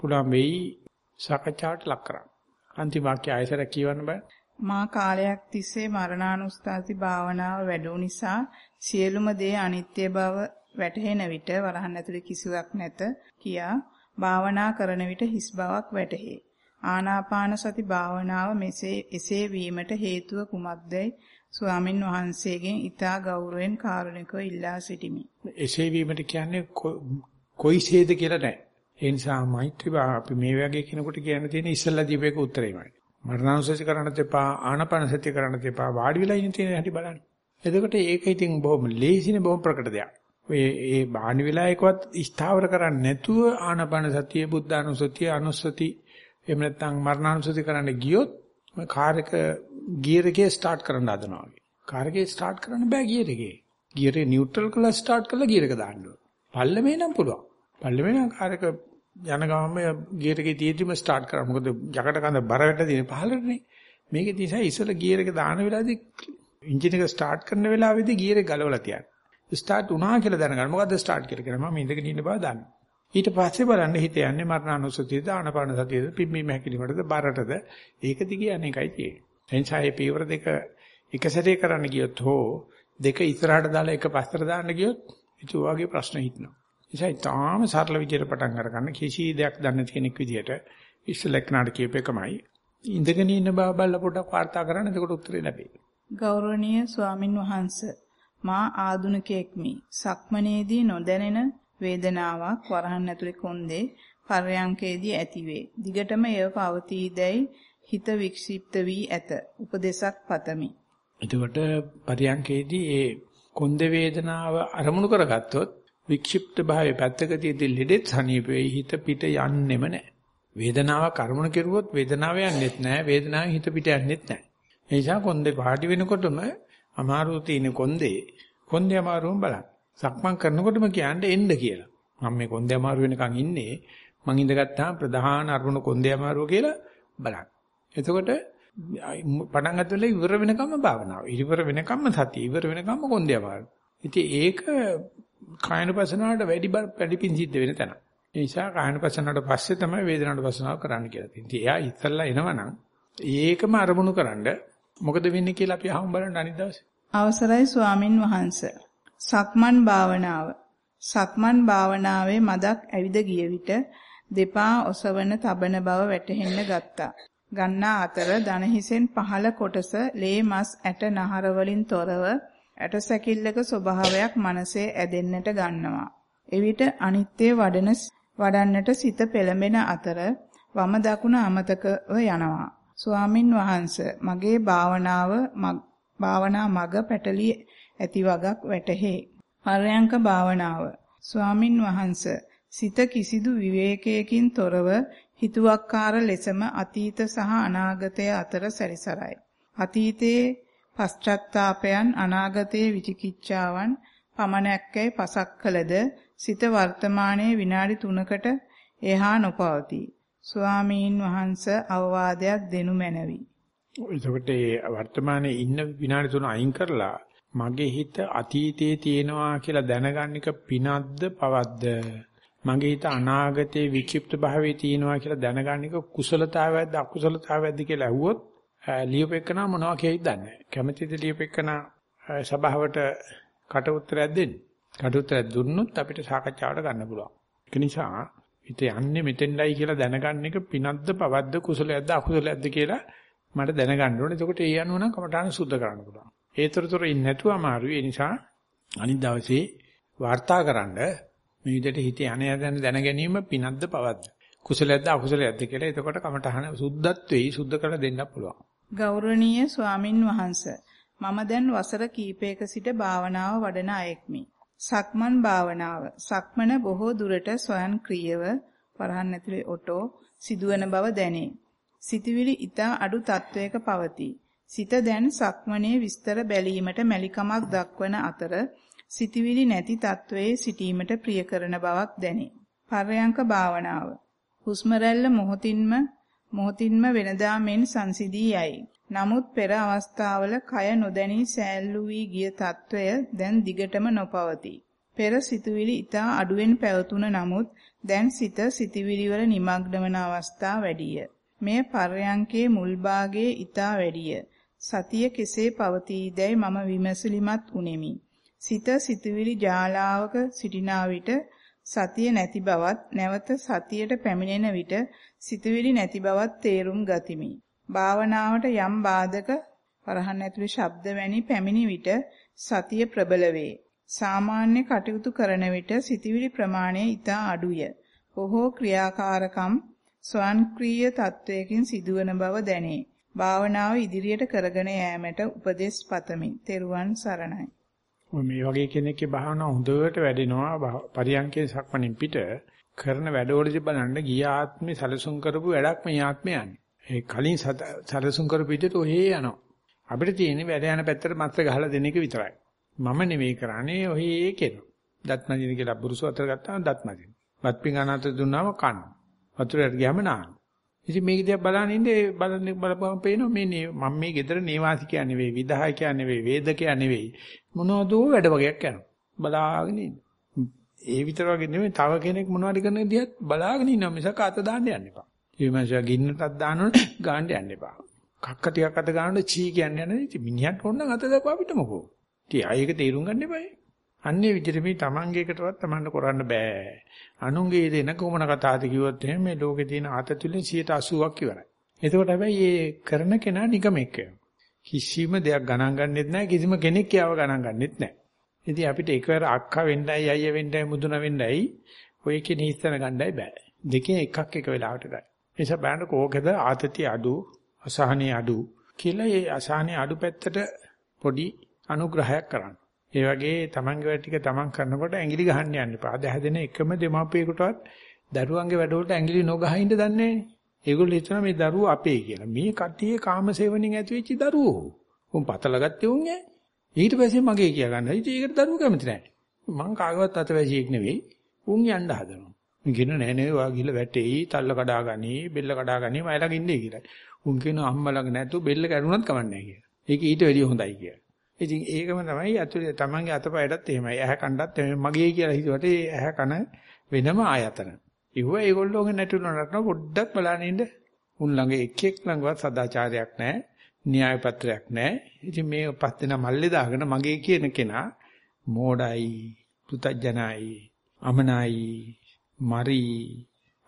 පුළුවන් වෙයි සාකච්ඡාවට ලක් කරන්න. අන්තිම වාක්‍ය ආයතන කියවන්න බෑ. මා කාලයක් තිස්සේ මරණානුස්ථාති භාවනාව වැඩුව නිසා සියලුම දේ අනිත්‍ය බව වැටහෙන විට වරහන් ඇතුලේ කිසිවක් නැත කියා භාවනා කරන විට හිස් බවක් වැටහේ. ආනාපාන සති භාවනාව මෙසේ එසේ වීමට හේතුව කුමක්දයි ස්වාමින් වහන්සේගෙන් ඊටා ගෞරවයෙන් කාරුණිකව ඉල්ලා සිටිමි. එසේ වීමට කියන්නේ කොයිසේද කියලා නැහැ. ඒ නිසා මෛත්‍රී අපි මේ වගේ කෙනෙකුට කියන්න තියෙන ඉස්සල්ලා දීපේක උත්තරේමයි. මරණානුසති කරන්නත් එපා ආනපන සති කරන්නත් එපා වාඩි වෙලා ඉන්න තියෙන හැටි බලන්න. එතකොට ඒක ඉතින් බොහොම ලේසිනේ බොහොම ප්‍රකට දෙයක්. ඔය ඒ වාඩි වෙලා එකවත් ස්ථාවර කරන්නේ නැතුව ආනපන සතිය බුද්ධානුසතිය අනුසති එහෙම නැත්නම් මරණානුසති කරන්න ගියොත් කාර් එක ගියර් එකේ ස්ටාර්ට් කරන්න හදනවා වගේ. කාර් එකේ ස්ටාර්ට් කරන්න බෑ ගියර් එකේ. ගියර් එක නියුට්‍රල් කරලා ස්ටාර්ට් කරලා ගියර් එක දාන්න ඕන. පල්ලමේ නම් පුළුවන්. පල්ලමේ නම් කාර් එක යන ගමන්ම ගියර් එකේ තියෙද්දිම ස්ටාර්ට් කරා. මොකද යකඩ කඳ බර වැටලා තියෙන පහළටනේ. මේකේ තියසයි ඉස්සෙල්ලා ගියර් එක දාන වෙලාවේදී එන්ජින් එක ස්ටාර්ට් කරන වෙලාවේදී ගියර් එක ගලවලා තියන්න. ස්ටාර්ට් වුණා කියලා දැනගන්න. මොකද්ද ස්ටාර්ට් කියලා කියනවා. මම ඉඳගෙන ඉන්න බව දන්න. ඊට පස්සේ බලන්න හිත යන්නේ මරණානුසතියද ආනපාන සතියද පිම්බීම හැකිලිමටද බරටද ඒක දිගේ අනේකයි තියෙන්නේ. එනිසා මේ පීවර දෙක එක සැරේ කරන්න ගියොත් හෝ දෙක ඉස්සරහට දාලා එක පස්සට දාන්න ගියොත් ඉතින් ඔයගේ ප්‍රශ්න හිටිනවා. ඒසයි තාම සරල විදියට පටන් අරගන්න කිසි දෙයක් දන්නේ කෙනෙක් විදියට ඉස්සලක්නාට කියප එකමයි. ඉඳගෙන ඉන්න බව බලලා පොඩ්ඩක් වාර්තා කරන්න එතකොට උත්තරේ ලැබෙයි. ගෞරවනීය ස්වාමින් වහන්සේ මා ආදුනිකයෙක්මි. සක්මනේදී නොදැනෙන වේදනාවක් වරහන් ඇතුලේ කොන්දේ පර්යංකේදී ඇතිවේ. දිගටම එය පවතීදැයි හිත වික්ෂිප්ත වී ඇත. උපදේශක් පතමි. එතකොට පර්යංකේදී ඒ කොන්ද වේදනාව අරමුණු කරගත්තොත් වික්ෂිප්ත භාවයේ පැත්තක තියෙද්දි ලෙඩෙත් සනීප වෙයි හිත පිට යන්නෙම නැහැ. වේදනාවක් අරමුණු කෙරුවොත් වේදනාව යන්නෙත් නැහැ. වේදනාවෙන් හිත පිට යන්නෙත් නැහැ. ඒ නිසා කොන්දේ පාටි වෙනකොටම අමාරුව තියෙන කොන්දේ කොන්දේ අමාරුවම බලන්න. සක්මන් කරනකොටම කියන්නේ එන්න කියලා. මම මේ කොන්දේ අමාරු වෙනකන් ඉන්නේ. මං ඉඳගත්තාම ප්‍රධාන අරමුණ කොන්දේ අමාරුව කියලා බලන්න. එතකොට පටන් ගන්නකොට ඉවර වෙනකම්ම භාවනාව. ඉවර වෙනකම්ම සතිය. ඉවර වෙනකම්ම කොන්දේ අමාරු. ඉතින් ඒක කායනුපසනාවට වැඩි වැඩිපින් සිද්ධ වෙන තැන. ඒ නිසා කායනුපසනාවට පස්සේ තමයි වේදනානුපසනාව කරන්න කියලා තියෙන්නේ. එයා ඉස්සල්ලා එනවනම් ඒකම අරමුණු කරන්න මොකද වෙන්නේ කියලා අපි අහමු බලන්න අනිත් දවසේ. අවසරයි ස්වාමින් වහන්සේ. සක්මන් භාවනාව. සක්මන් භාවනාවේ මදක් ඇවිද ගිය විට දෙපා ඔසවන තබන බව වැටහෙන්න ගත්තා. ගන්නා අතර දන හිසෙන් පහළ කොටස ලේ මස් ඇට නහර වලින් තොරව ඇට සැකිල්ලක ස්වභාවයක් මනසේ ඇදෙන්නට ගන්නවා. එවිට අනිත්‍ය වඩන වඩන්නට සිත පෙළඹෙන අතර වම දකුණ අමතකව යනවා. ස්වාමින් වහන්සේ මගේ භාවනාව භාවනා මග පැටලී ඇති වගක් වැටහේ. පරයන්ක භාවනාව ස්වාමින් වහන්සේ සිත කිසිදු විවේකයකින් තොරව හිතුවක්කාර ලෙසම අතීත සහ අනාගතය අතර සැරිසරයි. අතීතයේ පශ්චත්තාපයන් අනාගතයේ විචිකිච්ඡාවන් පමණක්කයි පසක් කළද සිත වර්තමානයේ විනාඩි 3කට එහා නොපවතී. ස්වාමීන් වහන්ස අවවාදයක් දෙනු මැනවි. එතකොට වර්තමානයේ ඉන්න විනාඩි 3 අයින් කරලා මගේ හිත අතීතයේ තියෙනවා කියලා දැනගන්න එක පිනක්ද පවද්ද මගේ හිත අනාගතයේ වික්ෂිප්ත භාවයේ තියෙනවා කියලා දැනගන්න එක කුසලතාවයක්ද අකුසලතාවයක්ද කියලා අහුවොත් ලියුපෙකනා මොනවා කියයිද දන්නේ නැහැ. කැමැතිද ලියුපෙකනා සභාවට කට උත්තරයක් දෙන්න. කට උත්තරයක් දුන්නොත් අපිට සාකච්ඡාවට ගන්න පුළුවන්. ඒක නිසා හිත යන්නේ මෙතෙන්ඩයි කියලා දැනගන්න එක පිනක්ද පවද්ද කුසලයක්ද අකුසලයක්ද කියලා මට දැනගන්න ඕනේ. එතකොට ඒ අනුව නම් කමඨාන සුද්ධ කරන්න පුළුවන්. ඒතරතර ඉන්නේ නැතුව අමාරුයි. ඒ නිසා අනිත් දවසේ වාර්තාකරනද මේ විදිහට හිත යන්නේ දැන ගැනීම පිනක්ද පවද්ද කුසලයක්ද අකුසලයක්ද කියලා එතකොට කමඨහන සුද්ධත් වෙයි සුද්ධ කරලා දෙන්න පුළුවන්. ගෞරවනීය ස්වාමින් වහන්සේ මම දැන් වසර කීපයක සිට භාවනාව වඩන අයෙක්මි. සක්මන් භාවනාව. සක්මන බොහෝ දුරට ස්වයංක්‍රීයව වරහන් ඇතුලේ ඔටෝ සිදුවන බව දැනේ. සිතවිලි ඊතා අඩු තත්වයක පවතී. සිත දැන් සක්මනේ විස්තර බැලීමට මැලිකමක් දක්වන අතර සිතවිලි නැති තත්වයේ සිටීමට ප්‍රිය කරන බවක් දැනේ. පර්යංක භාවනාව. හුස්ම රැල්ල මොහොතින්ම මොහොතින්ම වෙනදා මෙන් සංසිඳී යයි. නමුත් පෙර අවස්ථාවල කය නොදැනී සෑල්ලු වී ගිය తত্ত্বය දැන් දිගටම නොපවතී. පෙර සිතුවිලි ඊට අඩුවෙන් පැවතුන නමුත් දැන් සිත සිතුවිලි වල নিমগ্ন වන අවස්ථා වැඩිය. මේ පර්යංකේ මුල් භාගයේ ඊට වැඩිය. සතිය කෙසේ පවතීදැයි මම විමසිලිමත් උනේමි. සිත සිතුවිලි ජාලාවක සිටිනා විට සතිය නැති බවත් නැවත සතියට පැමිණෙන විට සිතුවිලි නැති බවත් තේරුම් ගතිමි. භාවනාවට යම් බාධක පරහන් ඇතුළේ ශබ්ද වැනි පැමිණි විට සතිය ප්‍රබල වේ. සාමාන්‍ය කටයුතු කරන විට සිතුවිලි ප්‍රමාණය ඊට අඩුය. බොහෝ ක්‍රියාකාරකම් ස්වයංක්‍රීය තත්වයකින් සිදුවන බව දැනේ. භාවනාව ඉදිරියට කරගෙන යාමට උපදෙස් පතමි. තෙරුවන් සරණයි. මේ වගේ කෙනෙක්ගේ භාවනාව හොඳට වැඩෙනවා පරියන්කේ සක්මණින් පිට කරන වැඩවලදී බලන්න ගිය ආත්මේ සැලසුම් කරපු වැඩක් මේ ආත්මේ යන්නේ. ඒ කලින් සැලසුම් කරපු විදිහට ඔහේ යනවා. අපිට තියෙන්නේ වැඩ යන පැත්තට මත්‍ර ගහලා දෙන එක විතරයි. මම නෙවෙයි කරන්නේ ඔහේ කෙනා. දත් මදින කියලා බුරුසු අතර ගත්තාම දත් මදින. වත් පිඟානත දුන්නාම කන. වතුරට ගියාම නාන. ඉතින් මේක දිහා බලන ඉන්නේ බලන බලපුවම පේනවා මේ මම මේ ගෙදර නේවාසිකයා නෙවෙයි විදහාකයා නෙවෙයි වේදකයා නෙවෙයි මොනවදෝ වැඩ වගේක් යනවා. බලාගෙන ඉන්නේ. ඒ විතර වගේ නෙමෙයි තව කෙනෙක් මොනවද කරන දිහත් බලාගෙන ඉන්නවා මිසක අත දාන්න යන්න එපා. ඒ මනුස්සයා ගින්නටත් දානවනේ ගාන්න යන්න එපා. කක්ක ටිකක් අත ගන්නකොට චී කියන්නේ නැහැ. ඉතින් මිනිහට ඕන නම් අත දාපුවා පිටමකෝ. ඉතින් ආයෙක තේරුම් ගන්න එපා. අන්නේ විදිහට මේ Tamange එකටවත් Tamanne කරන්න බෑ. අනුන්ගේ දෙන කොමන කතාවද කිව්වොත් එහෙනම් මේ ලෝකේ තියෙන ආතතිලෙන් 80ක් ඉවරයි. එතකොට හැබැයි මේ කරන කෙනා නිකමෙක් කිසිම දෙයක් ගණන් ගන්නෙත් නැහැ කිසිම කෙනෙක් යාව ගණන් ගන්නෙත් නැහැ. ඉතින් අපිට එකවර අක්කා වෙන්නයි අයියා වෙන්නයි මුදුන වෙන්නයි ඔය කෙනෙක් හිතන ගන්නයි බෑ. දෙකෙන් එකක් එක වෙලාවට ගන්න. ඒ නිසා බලන්න කෝකද ආතතිය අඩු අසහනිය අඩු කියලා ඒ අසහනිය අඩු පැත්තට පොඩි අනුග්‍රහයක් කරන්න. ඒ වගේ තමන්ගේ වැඩ ටික තමන් කරනකොට ඇඟිලි ගහන්න යන්න එපා. අද හැදෙන එකම දෙමාපියෙකුටවත් දරුවන්ගේ වැඩවලට ඇඟිලි නොගහින්න දන්නේ නැහැ. ඒගොල්ලෝ හිතනවා මේ දරුවෝ අපේ කියලා. මේ කට්ටියේ කාමසේවණින් ඇති වෙච්ච දරුවෝ. උන් පතල ගත්තේ උන් ඈ. ඊට පස්සේ මගේ කියා ගන්නවා. ඉතින් ඒකට දරුවෝ කැමති නැහැ. මං කාගවත් අතවැසියෙක් නෙවෙයි. උන් යන්න හදනවා. මිගෙන නෑ නේ ඔයා ගිහලා වැටෙයි, තල්ල කඩා ගනි, බෙල්ල කඩා ගනි, මයිලඟ ඉන්නේ කියලා. උන් කියනවා අම්මා ළඟ නැතුව බෙල්ල කැඩුනත් කමන්නේ කියලා. ඒක ඊට වැඩිය හොඳයි කියලා. ඉතින් ඒකම තමයි අතුලේ තමන්ගේ අතපයටත් එහෙමයි. ඇහැ කණ්ඩත් මගේ කියලා හිතුවට ඒ ඇහැ කන වෙනම ආයතන. ඉව ඒගොල්ලෝගේ නැටුනට පොඩ්ඩක් බලන්න ඉන්න. උන් ළඟ එක් එක් ළඟවත් සදාචාරයක් නැහැ. න්‍යාය පත්‍රයක් නැහැ. ඉතින් මේ පස් දෙනා මල්ලේ දාගෙන මගේ කියන කෙනා මෝඩයි, පුතඥයි, අමනයි, මරි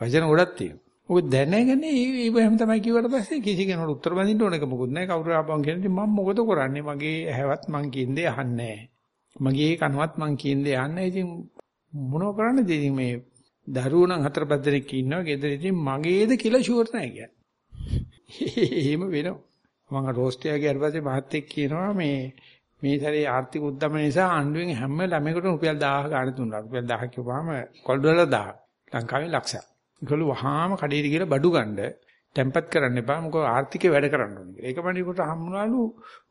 වචන ගොඩක් තියෙනවා. ඔක දැනගෙන ඒව හැම තමයි කිව්වට පස්සේ කිසි කෙනෙකුට උත්තර බඳින්න ඕනක මොකුත් නැහැ. කවුරු ආපන් කියන්නේ මම මොකද කරන්නේ? මගේ ඇහැවත් මං කියන්නේ අහන්නේ මගේ කනවත් මං කියන්නේ අහන්නේ. ඉතින් මොනව කරන්නද ඉතින් මේ දරුවෝ නම් හතර පහ දෙනෙක් ඉන්නවා. ගෙදර ඉතින් මගේද කියලා ෂුවර් නැහැ කියන්නේ. එහෙම වෙනවා. මම රෝස්ටියා ගියාට පස්සේ මහත්තයෙක් කියනවා මේ මේ සැරේ ආර්ථික උද්දම නිසා ආණ්ඩුවෙන් හැම ළමයකටම රුපියල් 1000 ගන්න දුන්නා. රුපියල් 1000 කිව්වම කොල් ඩොලර් 1000. ලංකාවේ ලක්ෂයක්. ඒගොල්ලෝ වහාම කඩේට ගිහලා බඩු ගන්න තැම්පත් කරන්න එපා. මොකද ආර්ථිකය වැඩ කරන්න ඕනේ කියලා. ඒක මණිකට හම්බුනාලු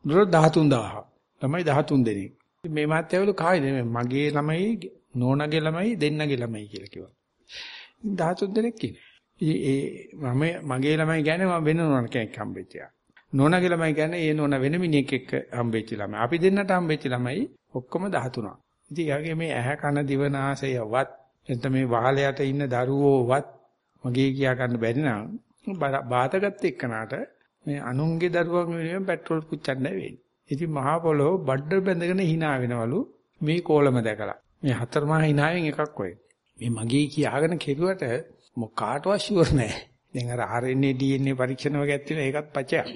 ඩොලර් 13000. තමයි 13 දෙනෙක්. මේ මාත්‍යවලු කායිද මගේ ළමයි නෝනාගේ ළමයි දෙන්නගේ ළමයි කියලා කිව්වා. 13 දෙනෙක් ඉන්නේ. ඒ මම මගේ ළමයි කියන්නේ මම වෙන නෝන කෙනෙක් හම්බෙච්ච එක. නෝනාගේ ළමයි කියන්නේ ඒ නෝනා වෙන මිනිහෙක් එක්ක හම්බෙච්ච ළමයි. අපි දෙන්නට හම්බෙච්ච ළමයි ඔක්කොම 13ක්. ඉතින් යාගේ මේ ඇහැ කන දිව නාසයවත් එතන මේ වහලයට ඉන්න දරුවෝවත් මගේ කියා ගන්න බැරි නම් බාතගත් එක්කනට මේ අනුන්ගේ දරුවන් වෙනුවෙන් පෙට්‍රල් පුච්චන්න වෙන්නේ. ඉතින් මහා පොළොව බඩ බැඳගෙන hina වෙනවලු මේ කෝලම දැකලා. මේ හතර මහා hinaවෙන් එකක් ඔය. මේ මගේ කියාගෙන කෙරුවට මොකාටවත් ෂුවර් නැහැ. දැන් අර RNA DNA පරීක්ෂණ වගේ ඇත්තේ ඒකත් පචයක්.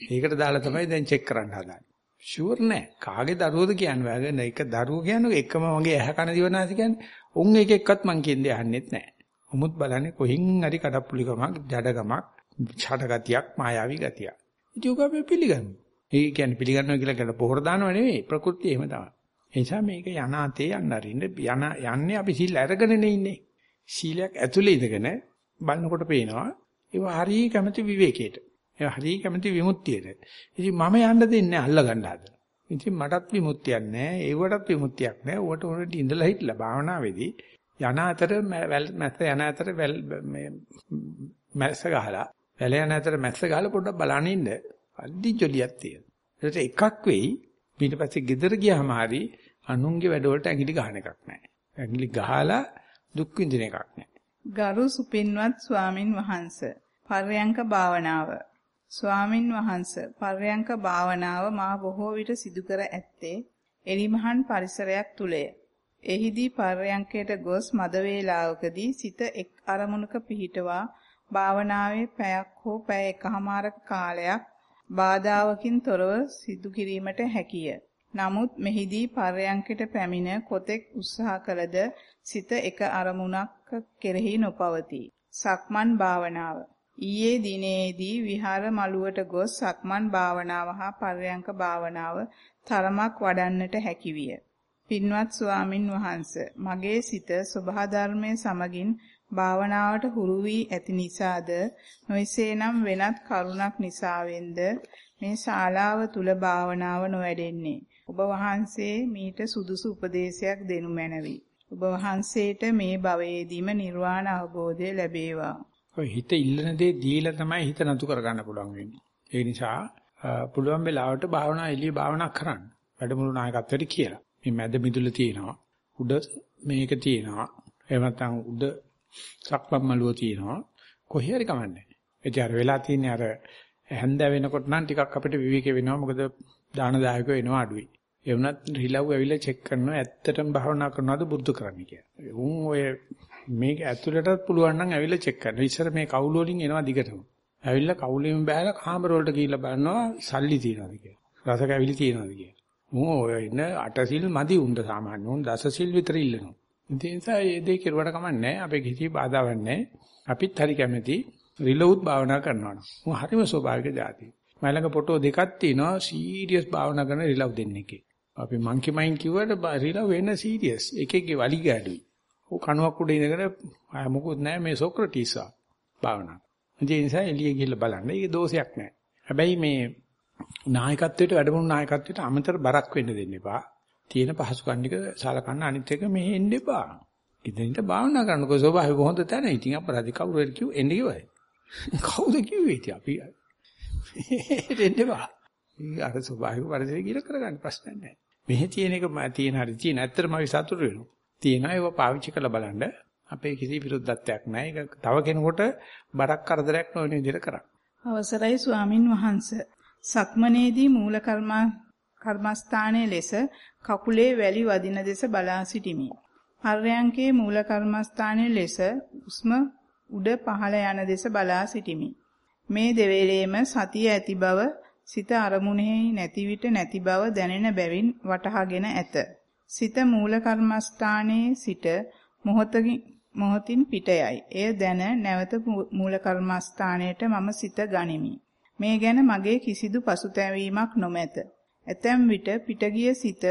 ඒකට දාලා තමයි දැන් චෙක් කරන්න හදාන්නේ. ෂුවර් නැහැ. කාගේ දරුවද කියන්නේ වැගෙන එක දරුවෝ කියන්නේ එකම මගේ ඇහ කන දිවනාසි කියන්නේ උන් එක එක්කත් මං කියන්නේ අහන්නෙත් නැහැ. උමුත් බලන්නේ කොහින් හරි කඩප්පුලිකමක්, ජඩකමක්, ඡඩගතියක්, මායාවී ගතියක්. ඉතින් ඔක අපි පිළිගන්නවා. ඒ කියන්නේ පිළිගන්නවා කියලා කියන පොහොර දානව නෙවෙයි ප්‍රകൃතිය එහෙම තමයි. ඒ නිසා මේක යනාතේ යන්න අරින්න යන යන්නේ අපි සීල් අරගෙනනේ ඉන්නේ. සීලයක් ඇතුලේ ඉඳගෙන බලනකොට පේනවා ඒව හරිය කැමති විවේකයට. ඒ හරිය කැමති විමුක්තියට. ඉතින් මම යන්න දෙන්නේ අල්ල ගන්න හදන. ඉතින් මටත් විමුක්තියක් නැහැ, ඒවටත් විමුක්තියක් නැහැ. උවට උනට ඉඳලා හිටලා භාවනාවේදී යන අතර මැස්ස යන අතර මේ මැස්ස ගහලා වැල යන අතර මැස්ස ගහලා පොඩ්ඩක් බලන්න ඉන්න. අද්දි ජොලියක් තියෙනවා. ඒකට එකක් වෙයි ඊට පස්සේ ගෙදර ගියාම හරි අනුන්ගේ වැඩවලට ඇඟිලි ගහන එකක් නැහැ. ඇඟිලි ගහලා දුක් විඳින එකක් නැහැ. ගරු සුපින්වත් ස්වාමින් වහන්සේ පර්යංක භාවනාව ස්වාමින් වහන්සේ පර්යංක භාවනාව මා බොහෝ විට සිදු කර ඇත්තේ එලිමහන් පරිසරයක් තුලය. එහිදී පර්යංකයට ගොස් මද වේලාවකදී සිත එක් අරමුණක පිහිටවා භාවනාවේ පැයක් හෝ පැය එකහමාරක කාලයක් බාධාවකින් තොරව සිදු කිරීමට හැකිය. නමුත් මෙහිදී පර්යංකයට පැමිණ කොතෙක් උත්සාහ කළද සිත එක අරමුණක් කෙරෙහි නොපවතී. සක්මන් භාවනාව. ඊයේ දිනේදී විහාර මළුවට ගොස් සක්මන් භාවනාව හා පර්යංක භාවනාව තරමක් වඩන්නට හැකිවිය. පින්වත් ස්වාමින් වහන්සේ මගේ සිත සබහා ධර්මයේ සමගින් භාවනාවට හුරු වී ඇති නිසාද නොයසේනම් වෙනත් කරුණක් නිසාවෙන්ද මේ ශාලාව තුල භාවනාව නොවැඩෙන්නේ ඔබ වහන්සේ මීට සුදුසු උපදේශයක් දෙනු මැනවි. ඔබ වහන්සේට මේ භවයේදීම නිර්වාණ අවබෝධය ලැබේවා. ඔය හිත ඉල්ලන දේ දීලා තමයි හිත නතු කරගන්න පුළුවන් වෙන්නේ. ඒ නිසා පුළුවන් වෙලාවට භාවනා එළිය භාවනා කරන්න. වැඩමුළු නායකත්වයට කියලා. මේ මැද මිදුල තියෙනවා. උඩ මේක තියෙනවා. එහෙම නැත්නම් උඩ සක්පම් මළුව තියෙනවා. කොහේ හරි කමන්නේ. ඒ කිය අර වෙලා තියෙන්නේ අර හැන්ද වෙනකොට නම් ටිකක් අපිට විවේක වෙනවා. මොකද දාන දායකයෝ එනවා අඩුයි. ඒ වුණත් රිලව් ඇවිල්ලා චෙක් කරනවා ඇත්තටම භාවනා කරනවද බුද්ධ කරන්නේ කියලා. උන් ඔය මේක ඇතුළටත් පුළුවන් නම් ඇවිල්ලා චෙක් කරනවා. ඉස්සර මේ කවුල වලින් එනවා දිගටම. ඇවිල්ලා කවුලෙන් බෑලා කාමර වලට ගිහිල්ලා බලනවා සල්ලි තියනවාද කියලා. රස කැවිලි තියනවාද කියලා. මෝ ඔය ඉන්න අටසිල් මදි උන්ද සාමාන්‍ය උන් දසසිල් විතර ඉල්ලනවා. ඒ නිසා මේ දෙක කෙරුවට කමන්නේ අපේ කිසි බාධාවක් නැහැ. අපිත් හරි කැමති රිලවුත් භාවනා කරනවා. මම හරිම ස්වභාවික જાති. මම ළඟ ෆොටෝ දෙකක් තියෙනවා සීරියස් භාවනා කරන රිලව් දෙන්නෙක්ගේ. අපි මංකි මයින් කිව්වට රිලව් වෙන සීරියස්. එකෙක්ගේ වලි ගැඩුයි. ਉਹ කණුවක් උඩ ඉඳගෙන මොකුත් නැහැ මේ සොක්‍රටිස් ආ භාවනා. ඒ නිසා එළිය ගිහිල්ලා බලන්න. ඒක දෝෂයක් නැහැ. හැබැයි මේ නායකත්වයට වැඩමුණු නායකත්වයට අමතර බරක් වෙන්න දෙන්න එපා. තියෙන පහසුකම් ටික සලකන්න අනිත් එක මෙහෙ එන්න එපා. ඉතින් භාවනා කරනකොට ස්වභාවය කොහොමද තැන? ඉතින් අපරාධි කවුරු හරි කිව්ව එන්න කිව්වයි. කවුද කිව්වේ ඉතින් අපි එන්න එපා. අර ස්වභාවික පරිසරය කියලා කරගන්න ප්‍රශ්නයක් නැහැ. මෙහි තියෙන එක තියෙන හරි තියෙන ඇත්තටම අපි සතුටු වෙනවා. තියෙනවා ඒව පාවිච්චි කරලා බලන්න අපේ කිසි විරුද්ධත්වයක් නැහැ. ඒක තව කෙනෙකුට බරක් කරදරයක් නොවන විදිහට කරන්න. අවසරයි ස්වාමින් වහන්සේ. සක්මනේදී මූල කර්මා කර්මස්ථානයේ ලෙස කකුලේ වැලි වදින දෙස බලා සිටිමි. පර්යංකේ මූල කර්මස්ථානයේ ලෙස උස්ම උඩ පහළ යන දෙස බලා සිටිමි. මේ දෙවේලේම සතිය ඇති බව සිත අරමුණෙහි නැති විට නැති බව දැනෙන බැවින් වටහාගෙන ඇත. සිත මූල කර්මස්ථානයේ සිට මොහොතකින් මොහොතින් පිටයයි. එය දැන නැවත මූල කර්මස්ථානයට මම සිත ගනිමි. මේ ගැන මගේ කිසිදු පසුතැවීමක් නොමැත. ඇතැම් විට පිටගිය සිත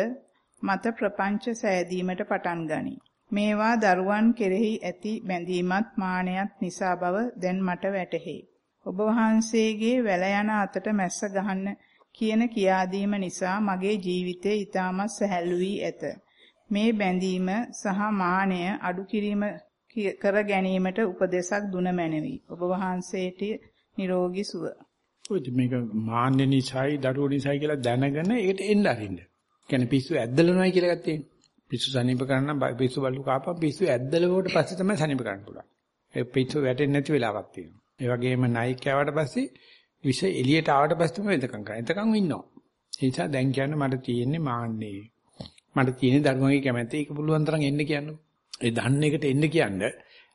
මත ප්‍රපංච සෑදීමට පටන් ගනී. මේවා දරුවන් කෙරෙහි ඇති බැඳීමත් මානයත් නිසා බව දැන් මට වැටහෙයි. ඔබ වහන්සේගේ වැල යන අතට මැස්ස ගහන්න කියන කියාදීම නිසා මගේ ජීවිතය ඊටමත් සැහැල්ලු වී ඇත. මේ බැඳීම සහ මානය අඩු කිරීම කර ගැනීමට උපදේශක් දුන මැනවි. ඔබ වහන්සේට නිරෝගී සුව. ඔය මේක මාන්නේ නිසායි දරුවෝ නිසායි කියලා දැනගෙන ඒකට එන්න අරින්න. කියන්නේ පිස්සු ඇද්දලනවායි කියලා ගත්තේ. පිස්සු සනීප කරන්න පිස්සු බලු කාපම් පිස්සු ඇද්දලුවට පස්සේ තමයි සනීප කරන්න පුළුවන්. ඒ පිස්සු වැටෙන්නේ නැති වෙලාවක් තියෙනවා. ඒ වගේම නයික් කෑවට පස්සේ විස එළියට ආවට පස්සේ තමයි වෙදකම් කරන්නේ. එතකන් ඉන්නවා. ඒ නිසා දැන් කියන්නේ මට තියෙන්නේ මාන්නේ. මට තියෙන්නේ දරුවන්ගේ කැමැත්ත. ඒක පුළුවන් තරම් එන්න කියන්නේ. ඒ දන්න එකට එන්න කියන්නේ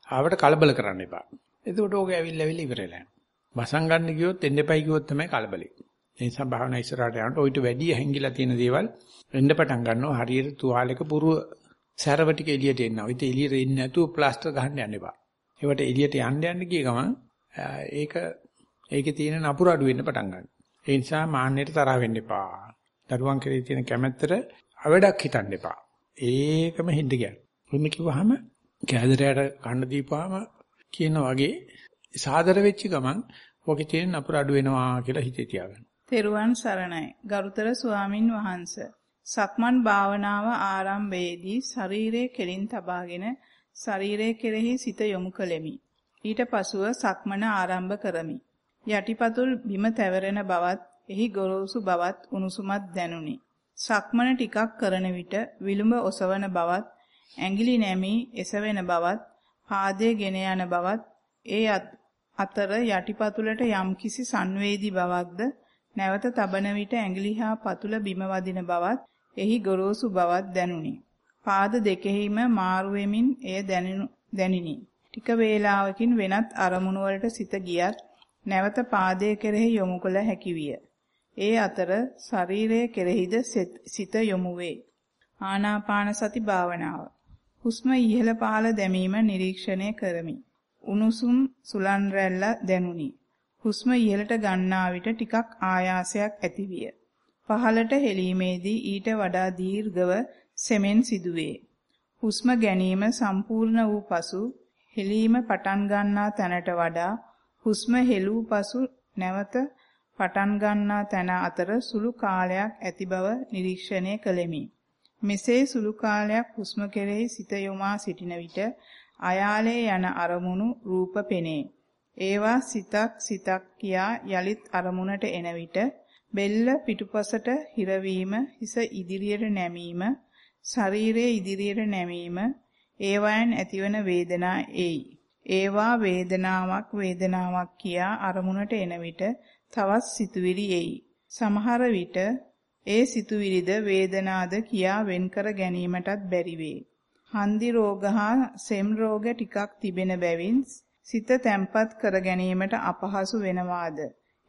ආවට කලබල කරන්න එපා. එතකොට ඕක ඇවිල්ලා ඇවිල්ලා ඉවරලා යනවා. වසන් ගන්න ගියොත් එන්න එපයි කිව්වොත් තමයි කලබලෙ. ඒ නිසා භාවනා ඉස්සරහට යනකොට ඔయిత වැඩි හැංගිලා තියෙන දේවල් වෙන්න පටන් ගන්නවා. හරියට තුවාලයක පුරුව සැරව ටික එළියට එන්නවා. ඒත් එළියට එන්නේ නැතුව ප්ලාස්ටර් ගහන්න යන්න එපා. ඒවට එළියට යන්න යන්න ගිය ගමන් ඒක ඒකේ තියෙන නපුර අඩු වෙන්න පටන් ගන්නවා. ඒ නිසා මාන්නයට තරහ වෙන්න එපා. දරුවන් කෙරේ තියෙන කැමැත්තට අවඩක් හිතන්න එපා. ඒකම හින්ද කියන්නේ. මොන කිව්වහම කෑදරයට කන්න දීපුවාම කියන වගේ සාදර වෙච්ච ගමන් ඔකේ තියෙන නපුර අඩු වෙනවා කියලා හිතේ තියාගන්න. තෙරුවන් සරණයි. ගරුතර ස්වාමින් වහන්සේ. සක්මන් භාවනාව ආරම්භයේදී ශරීරයේ කෙලින් තබාගෙන ශරීරයේ කෙරෙහි සිත යොමු කළෙමි. ඊට පසුව සක්මන ආරම්භ කරමි. යටිපතුල් බිම තැවරෙන බවත්, එහි ගොරෝසු බවත් උණුසුමත් දැනුනි. සක්මන ටිකක් කරන විට විලුඹ ඔසවන බවත්, ඇඟිලි නැමී එසවෙන බවත්, පාදයේ ගෙන යන බවත්, ඒ අතර යටිපතුලට යම්කිසි සංවේදී බවක්ද නැවත තබන විට ඇඟිලි හා පතුල බිම වදින බවත්, එහි ගොරෝසු බවත් දැනුනි. පාද දෙකෙහිම මාරු වෙමින් එය දැනිනි. ටික වේලාවකින් වෙනත් අරමුණු වලට සිත ගියත් නැවත පාදයේ කෙරෙහි යොමු කළ හැකි විය. ඒ අතර ශරීරයේ කෙරෙහිද සිත යොමු වේ. ආනාපාන සති භාවනාව. හුස්ම ඉහළ පහළ දැමීම නිරීක්ෂණය කරමි. උණුසුම් සුලන් රැල්ල දැනුනි. හුස්ම ඉහළට ගන්නා විට ටිකක් ආයාසයක් ඇතිවිය. පහළට හෙලීමේදී ඊට වඩා දීර්ඝව සෙමෙන් සිදුවේ. හුස්ම ගැනීම සම්පූර්ණ වූ පසු හෙලීම පටන් ගන්නා තැනට වඩා හුස්ම හෙළූ පසු නැවත පටන් ගන්නා තැන අතර සුළු කාලයක් ඇති බව නිරීක්ෂණය කළෙමි. මෙසේ සුළු කාලයක් හුස්ම කෙරෙහි සිත යොමා සිටින විට අයාලේ යන අරමුණු රූප පෙනේ. ඒවා සිතක් සිතක් කියා යලිත් අරමුණට එන විට බෙල්ල පිටුපසට හිරවීම හිස ඉදිරියට නැමීම ශරීරයේ ඉදිරියට නැමීම ඒවයන් ඇතිවන වේදනා එයි. ඒවා වේදනාවක් වේදනාවක් කියා අරමුණට එන විට තවත් සිතුවිලි එයි. සමහර විට ඒ සිතුවිලිද වේදනාද කියා වෙන්කර ගැනීමටත් බැරි වේ. හන්දි රෝග හා සෙම් රෝග ටිකක් තිබෙන බැවින් සිත තැම්පත් කර ගැනීමට අපහසු වෙනවාද?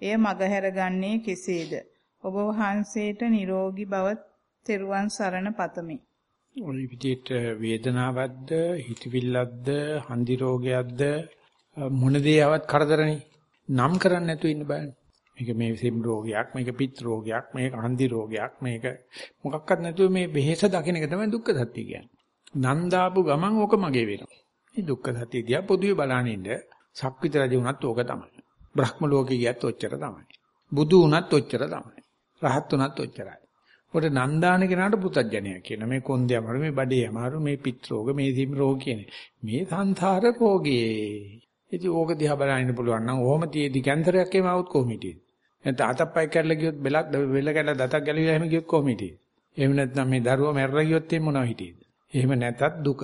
එය මගහැරගන්නේ කෙසේද? ඔබ වහන්සේට නිරෝගී බව තෙරුවන් සරණ පතමි. ඔය විදිහට වේදනාවක්ද හිතවිල්ලක්ද හන්දි රෝගයක්ද මොන දේවත් කරදරනේ නම් කරන්නේ නැතුව ඉන්න බෑනේ. මේක මේ සෙම් රෝගයක් මේක පිත් රෝගයක් මේක හන්දි රෝගයක් මේක මොකක්වත් නැතුව මේ බෙහෙස දකින්න එක තමයි දුක්ඛ සත්‍ය කියන්නේ. නම් දාපු ගමන් ඕක මගේ වෙනවා. මේ දුක්ඛ සත්‍ය දිහා පොදුවේ බලන ඉන්න සක්විත රජ වුණත් ඕක තමයි. බ්‍රහ්ම ලෝකේ ගියත් ඔච්චර තමයි. බුදු වුණත් ඔච්චර තමයි. රහත් වුණත් ඔච්චරයි. උඩ නන්දාන කෙනාට පුතඥය කියන මේ කොන්දේ අමාරු මේ බඩේ අමාරු මේ පිත් රෝග මේ දිම් රෝග කියන. මේ සංසාර රෝගේ ඉතින් ඕක දිහා බලන්න පුළුවන් නම් ඔහොම තියේදි කැන්සරයක් එම આવුත් කොහොම හිටියේ? නැත්නම් අතප්පයි කැරලා ගියොත් බෙලක් බෙල්ල කැරලා දතක් ගැලවිලා එහෙම ගියොත් කොහොම හිටියේ? එහෙම නැත්නම් මේ දරුවා මැරලා ගියොත් එම් මොනව හිටියේද? එහෙම නැතත් දුක.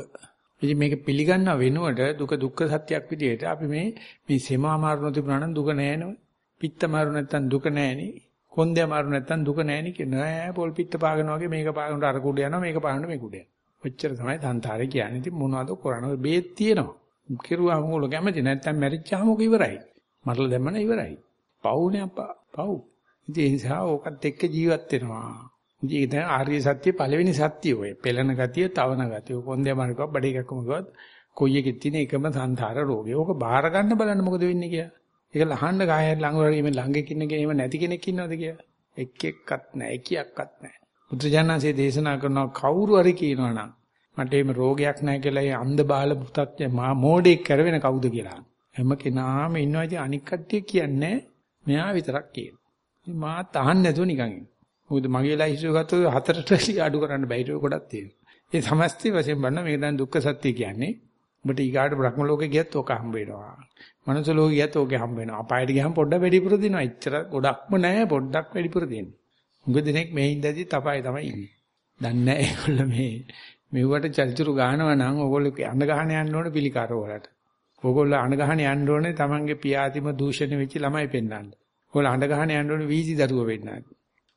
ඉතින් මේක පිළිගන්න වෙනුවට දුක දුක්ඛ සත්‍යයක් විදිහට අපි මේ මේ සෙමා මාරුන තිබුණා නම් දුක නෑ නෝ පිත්ත මාරු නැත්නම් දුක නෑනේ කොන්දේ අමාරු නැත්තම් දුක නැහෙනි කියන නෑ පොල් පිට පාගන වගේ මේක පාගනට අර කුඩ යනවා මේක පාගනට මේ කුඩ යනවා. ඔච්චර තමයි සංතාරේ කියන්නේ. ඉතින් මොනවද කරන්නේ? බේත් තියෙනවා. කිරුවාම උගල කැමති නැත්තම් මැරිච්චාම උක ඉවරයි. මරලා දැම්මම ඉවරයි. පවුනේ අප්පා. පව්. ඉතින් ඒ නිසා ඕකත් එක්ක ජීවත් වෙනවා. ඉතින් ඒක තමයි ආර්ය සත්‍ය පළවෙනි සත්‍ය ඔය. පෙළෙන ගතිය, තවන ගතිය. කොන්දේ අමාරුකව බඩේ එකක්ම ගියොත් කොයි එකෙත් තියෙන එකම සංතාර රෝගය. ඕක බාර ගන්න බලන්න මොකද වෙන්නේ කියලා. ඒක ලහන්න කායයට ළඟ වගේ මේ ළඟ ඉන්න කෙනෙක් නැති කෙනෙක් ඉන්නවද කියලා. එක් එක්කත් නැහැ, එකියක්වත් නැහැ. බුදුජානන්සේ දේශනා කරනවා කවුරු හරි කියනවනම් මට එහෙම රෝගයක් නැහැ කියලා ඒ අන්ධ බාල පුතත් මා මෝඩෙක් කරවෙන කවුද කියලා. හැම කෙනාම ඉන්නවා ඉතින් අනික් කට්ටිය කියන්නේ මෙයා විතරක් කියන. ඉතින් මා තහන්න නැතුව නිකන් ඉන්න. මොකද මගේ ලයිස්ට් එක ගත්තොත් හතරට අඩු කරන්න බැහැ ඒක ගොඩක් තියෙනවා. ඒ සමස්තය වශයෙන් බලන මේක දැන් දුක්ඛ සත්‍ය කියන්නේ. ඔබට ඊගාට බ්‍රහ්ම ලෝකේ ගියත් ඕක හම්බ වෙනවා. මනුස්ස ලෝකේ ගියත් ඕකේ හම්බ වෙනවා. අපායට ගියහම පොඩ්ඩක් වැඩිපුර දෙනවා. එච්චර ගොඩක්ම නැහැ පොඩ්ඩක් වැඩිපුර දෙන්නේ. උඟ දිනෙක මේ ඉඳදී තපයි තමයි ඉන්නේ. දන්නේ නැහැ ඒගොල්ලෝ මේ මෙව්වට චරිචුරු ගහනවා නම් ඕගොල්ලෝ අඬ ගහන යන්න ඕනේ පිළිකාර වලට. ඕගොල්ලෝ අඬ ගහන යන්න ඕනේ තමන්ගේ පියාතිම දූෂණය වෙච්ච ළමයි පෙන්වන්න. ඕගොල්ලෝ අඬ ගහන යන්න ඕනේ වීසි දරුවෝ පෙන්වන්න.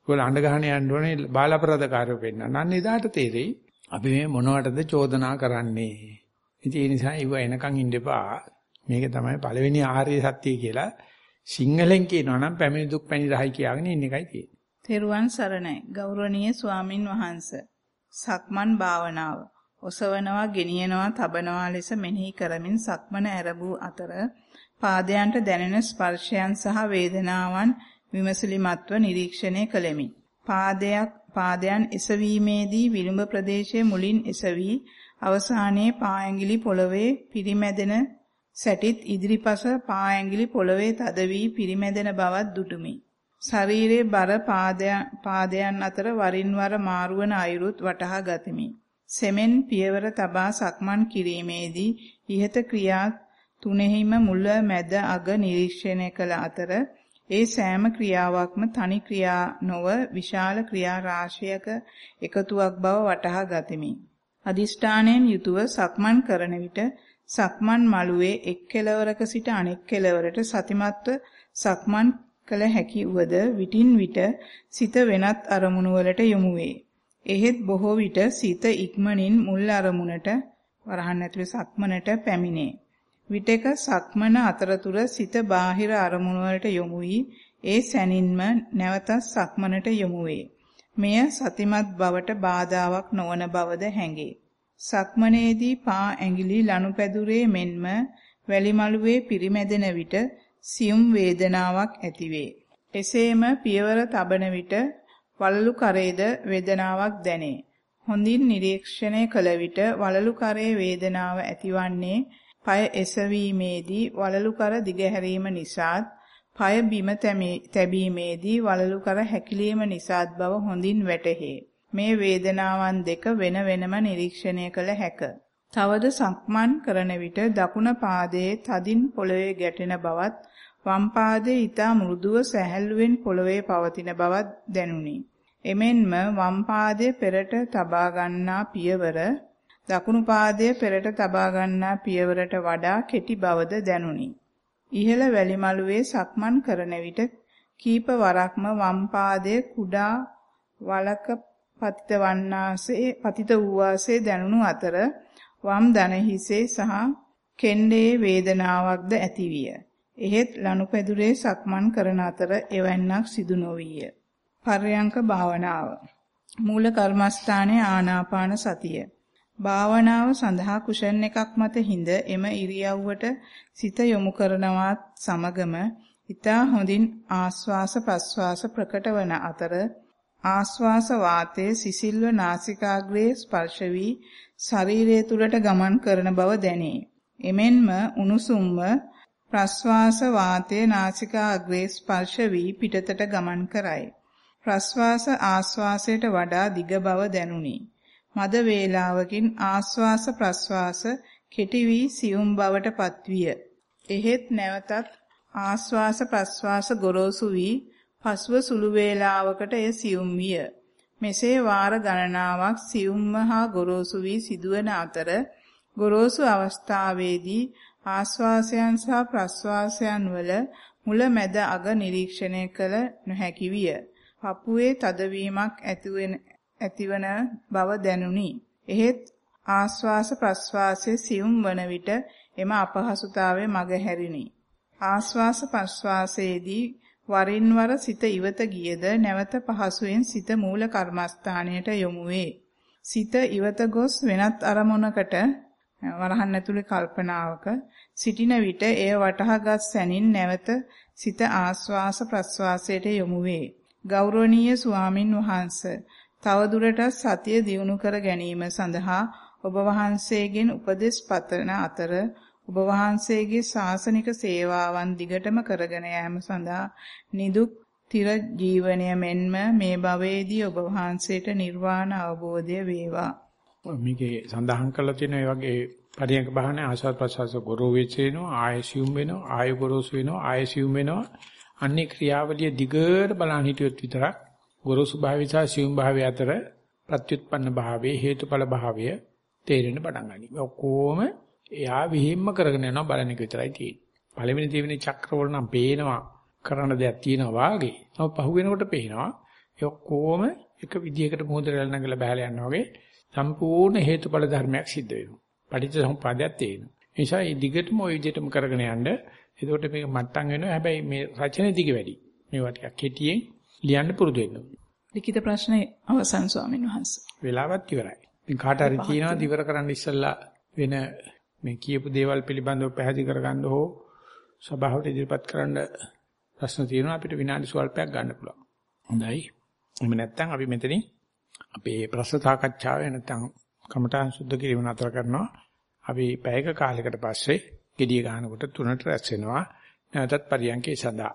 ඕගොල්ලෝ අඬ ගහන යන්න ඕනේ බාල අපරාධකාරයෝ පෙන්වන්න. අන්න එදාට තේරෙයි අපි මේ මොනවටද චෝදනා කරන්නේ. ඉතින් ඒ නිසා ඉව එනකන් ඉන්න එපා. මේක තමයි පළවෙනි ආර්ය සත්‍ය කියලා සිංහලෙන් කියනවා නම් පැමිණි දුක් පැණි රහයි කියාගෙන ඉන්න එකයි තියෙන්නේ. තෙරුවන් සරණයි. ගෞරවනීය ස්වාමින් වහන්සේ. සක්මන් භාවනාව. ඔසවනවා, ගෙනියනවා, තබනවා ලෙස මෙනෙහි කරමින් සක්මන ඇරඹූ අතර පාදයන්ට දැනෙන ස්පර්ශයන් සහ වේදනාවන් විමසිලිමත්ව නිරීක්ෂණය කළෙමි. පාදයක් පාදයන් එසවීමේදී විලුඹ ප්‍රදේශයේ මුලින් එසවි අවසානයේ පා ඇඟිලි පොළවේ පිරිමැදෙන සැටිත් ඉදිරිපස පා ඇඟිලි පොළවේ තද වී පිරිමැදෙන බවක් දුටුමි. ශරීරයේ බර පාදයන් අතර වරින් වර මාරුවන අයුරුත් වටහා ගතිමි. සෙමෙන් පියවර තබා සක්මන් කිරීමේදී ඉහත ක්‍රියා තුනෙහිම මුල මැද අග නිරීක්ෂණය කළ අතර ඒ සෑම ක්‍රියාවක්ම තනි ක්‍රියා නොව විශාල ක්‍රියා රාශියක එකතුවක් බව වටහා ගතිමි. අදිෂ්ඨානයෙන් යුතුව සක්මන් කරන විට සක්මන් මළුවේ එක් කෙළවරක සිට අනෙක් කෙළවරට සතිමත්ව සක්මන් කළ හැකි වුවද විටින් විට සිත වෙනත් අරමුණු වලට යොමු වේ. එහෙත් බොහෝ විට සිත ඉක්මනින් මුල් අරමුණට වරහන් ඇතුලේ සක්මනට පැමිණේ. විටක සක්මන අතරතුර සිත බාහිර අරමුණු වලට යොමු වී ඒ සැනින්ම නැවතත් සක්මනට යොමු වේ. මෙය සතිමත් බවට බාධාවක් නොවන බවද හැඟේ. සක්මනේදී පා ඇඟිලි ලනුපැදුරේ මෙන්ම වැලිමලුවේ පිරිමැදෙන විට සියුම් වේදනාවක් ඇතිවේ. එසේම පියවර තබන විට වලලු කරේද වේදනාවක් දැනේ. හොඳින් නිරීක්ෂණය කළ විට වලලු කරේ වේදනාව ඇතිවන්නේ পায় එසවීමේදී වලලු කර දිගහැරීම නිසාත් পায় බිම තැබීමේදී වලලු කර හැකිලීම නිසාත් බව හොඳින් වැටහේ. මේ වේදනාවන් දෙක වෙන වෙනම නිරීක්ෂණය කළ හැක. තවද සක්මන් කරන විට දකුණ පාදයේ තදින් පොළවේ ගැටෙන බවත් වම් පාදයේ ඊතා මෘදුව සැහැල්ලුවෙන් පොළවේ පවතින බවත් දැනුනි. එමෙන්ම වම් පාදයේ පෙරට තබා ගන්නා පියවර දකුණු පාදයේ පෙරට තබා ගන්නා පියවරට වඩා කෙටි බවද දැනුනි. ඉහළ වැලිමලුවේ සක්මන් කරන විට කීප වරක්ම වම් පාදයේ කුඩා වලක පතිත වන්නාසේ පතිත වූ වාසේ දැනුණු අතර වම් දන හිසේ සහ කෙන්ඩේ වේදනාවක්ද ඇතිවිය. එහෙත් ලනුපැදුරේ සක්මන් කරන අතර එවන්නක් සිදු නොවිය. පර්යංක භාවනාව මූල කර්මස්ථානයේ ආනාපාන සතිය භාවනාව සඳහා කුෂන් එකක් මත හිඳ එම ඉරියව්වට සිත යොමු කරනවත් සමගම ඊතා හොඳින් ආස්වාස ප්‍රස්වාස ප්‍රකට වන අතර ආස්වාස වාතයේ සිසිල්ව නාසිකාග්‍රේ ස්පර්ශ වී ශරීරය තුළට ගමන් කරන බව දැනේ. එමෙන්ම උණුසුම්ව ප්‍රස්වාස වාතයේ නාසිකාග්‍රේ ස්පර්ශ වී පිටතට ගමන් කරයි. ප්‍රස්වාස ආස්වාසයට වඩා දිග බව දැනුනි. මද වේලාවකින් ආස්වාස ප්‍රස්වාස කෙටි වී සියුම් බවට පත්විය. එහෙත් නැවතත් ආස්වාස ප්‍රස්වාස ගොරෝසු වී පසුව සුළු වේලාවකට එය සියුම් විය. මෙසේ වාර ගණනාවක් සියුම්ම හා ගොරෝසු වී සිදුවන අතර ගොරෝසු අවස්ථාවේදී ආස්වාසයන් සහ ප්‍රස්වාසයන් වල මුල මැද අග නිරීක්ෂණය කළ නොහැකි විය. පපුවේ තදවීමක් ඇතිවන බව දැනුනි. එහෙත් ආස්වාස ප්‍රස්වාසයේ සියුම් වන විට එම අපහසුතාවය මගහැරිනි. ආස්වාස ප්‍රස්වාසයේදී වරින් වර සිත ඉවත ගියද නැවත පහසුවෙන් සිත මූල කර්මස්ථානයට යොමු වේ. සිත ඉවත ගොස් වෙනත් අරමුණකට වරහන් ඇතුලේ කල්පනාවක සිටින විට එය වටහාගත් සැනින් නැවත සිත ආස්වාස ප්‍රස්වාසයට යොමු වේ. ගෞරවනීය ස්වාමින් වහන්සේ තවදුරටත් සතිය දියුණු කර ගැනීම සඳහා ඔබ වහන්සේගෙන් උපදෙස් පතන අතර ඔබ වහන්සේගේ ශාසනික සේවාවන් දිගටම කරගෙන යාම සඳහා නිදුක් තිර ජීවනය මෙන්ම මේ භවයේදී ඔබ වහන්සේට නිර්වාණ අවබෝධය වේවා. මේකේ සඳහන් කරලා තියෙන ඒ වගේ පරියන්ක බහනේ ආශාත් ප්‍රසවාස ගොරෝ වෙච්ච වෙනවා ආයසියුම් වෙනවා ආය ගොරෝසු වෙනවා ආයසියුම් වෙනවා අන්නේ ක්‍රියාවලිය දිගට බලන් හිටියොත් විතරක් ගොරෝසු භාවය සහ සියුම් භාවය අතර ප්‍රත්‍යুৎපන්න භාවයේ හේතුඵල භාවය තේරෙන්න පටන් ගන්නවා. ඔක්කොම එයා විහිම්ම කරගෙන යනවා බලන එක විතරයි තියෙන්නේ. පළවෙනි දෙවෙනි චක්‍රවල නම් පේනවා කරන දෙයක් තියෙනවා වාගේ. නමුත් පහු වෙනකොට පේනවා ඒ ඔක්කොම එක විදියකට මොහොතට නැගලා බහලා යනවා වගේ සම්පූර්ණ හේතුඵල ධර්මයක් සිද්ධ වෙනවා. පටිච්ච සමුප්පාදයක් තේරෙනවා. ඒ නිසා මේ දිගටම ওই විදියටම කරගෙන යන්න එතකොට මේක මට්ටම් වෙනවා. හැබැයි මේ රචනෙ දිග වැඩි. මේවා ටිකක් කෙටියෙන් ලියන්න පුරුදු වෙන්න. ලිඛිත ප්‍රශ්නේ අවසන් ස්වාමීන් වහන්සේ. වෙලාවත් ඉවරයි. ඉතින් කාට හරි තියෙනවා දිවර කරන්න ඉස්සෙල්ලා වෙන මේ කියපු දේවල් පිළිබඳව පැහැදිලි කරගන්න හෝ සභාවට ඉදිරිපත් කරන්න ප්‍රශ්න තියෙනවා අපිට විනාඩි සුවල්පයක් ගන්න පුළුවන්. හොඳයි. එහෙම නැත්නම් අපි මෙතනින් අපේ ප්‍රශ්න සාකච්ඡාව නැත්නම් කමඨාන් සුද්ධ කිරීම නතර කරනවා. අපි පැයක කාලයකට පස්සේ gediya ගන්නකොට තුනට රැස් වෙනවා. නැවතත් පරියන්කේ සඳහා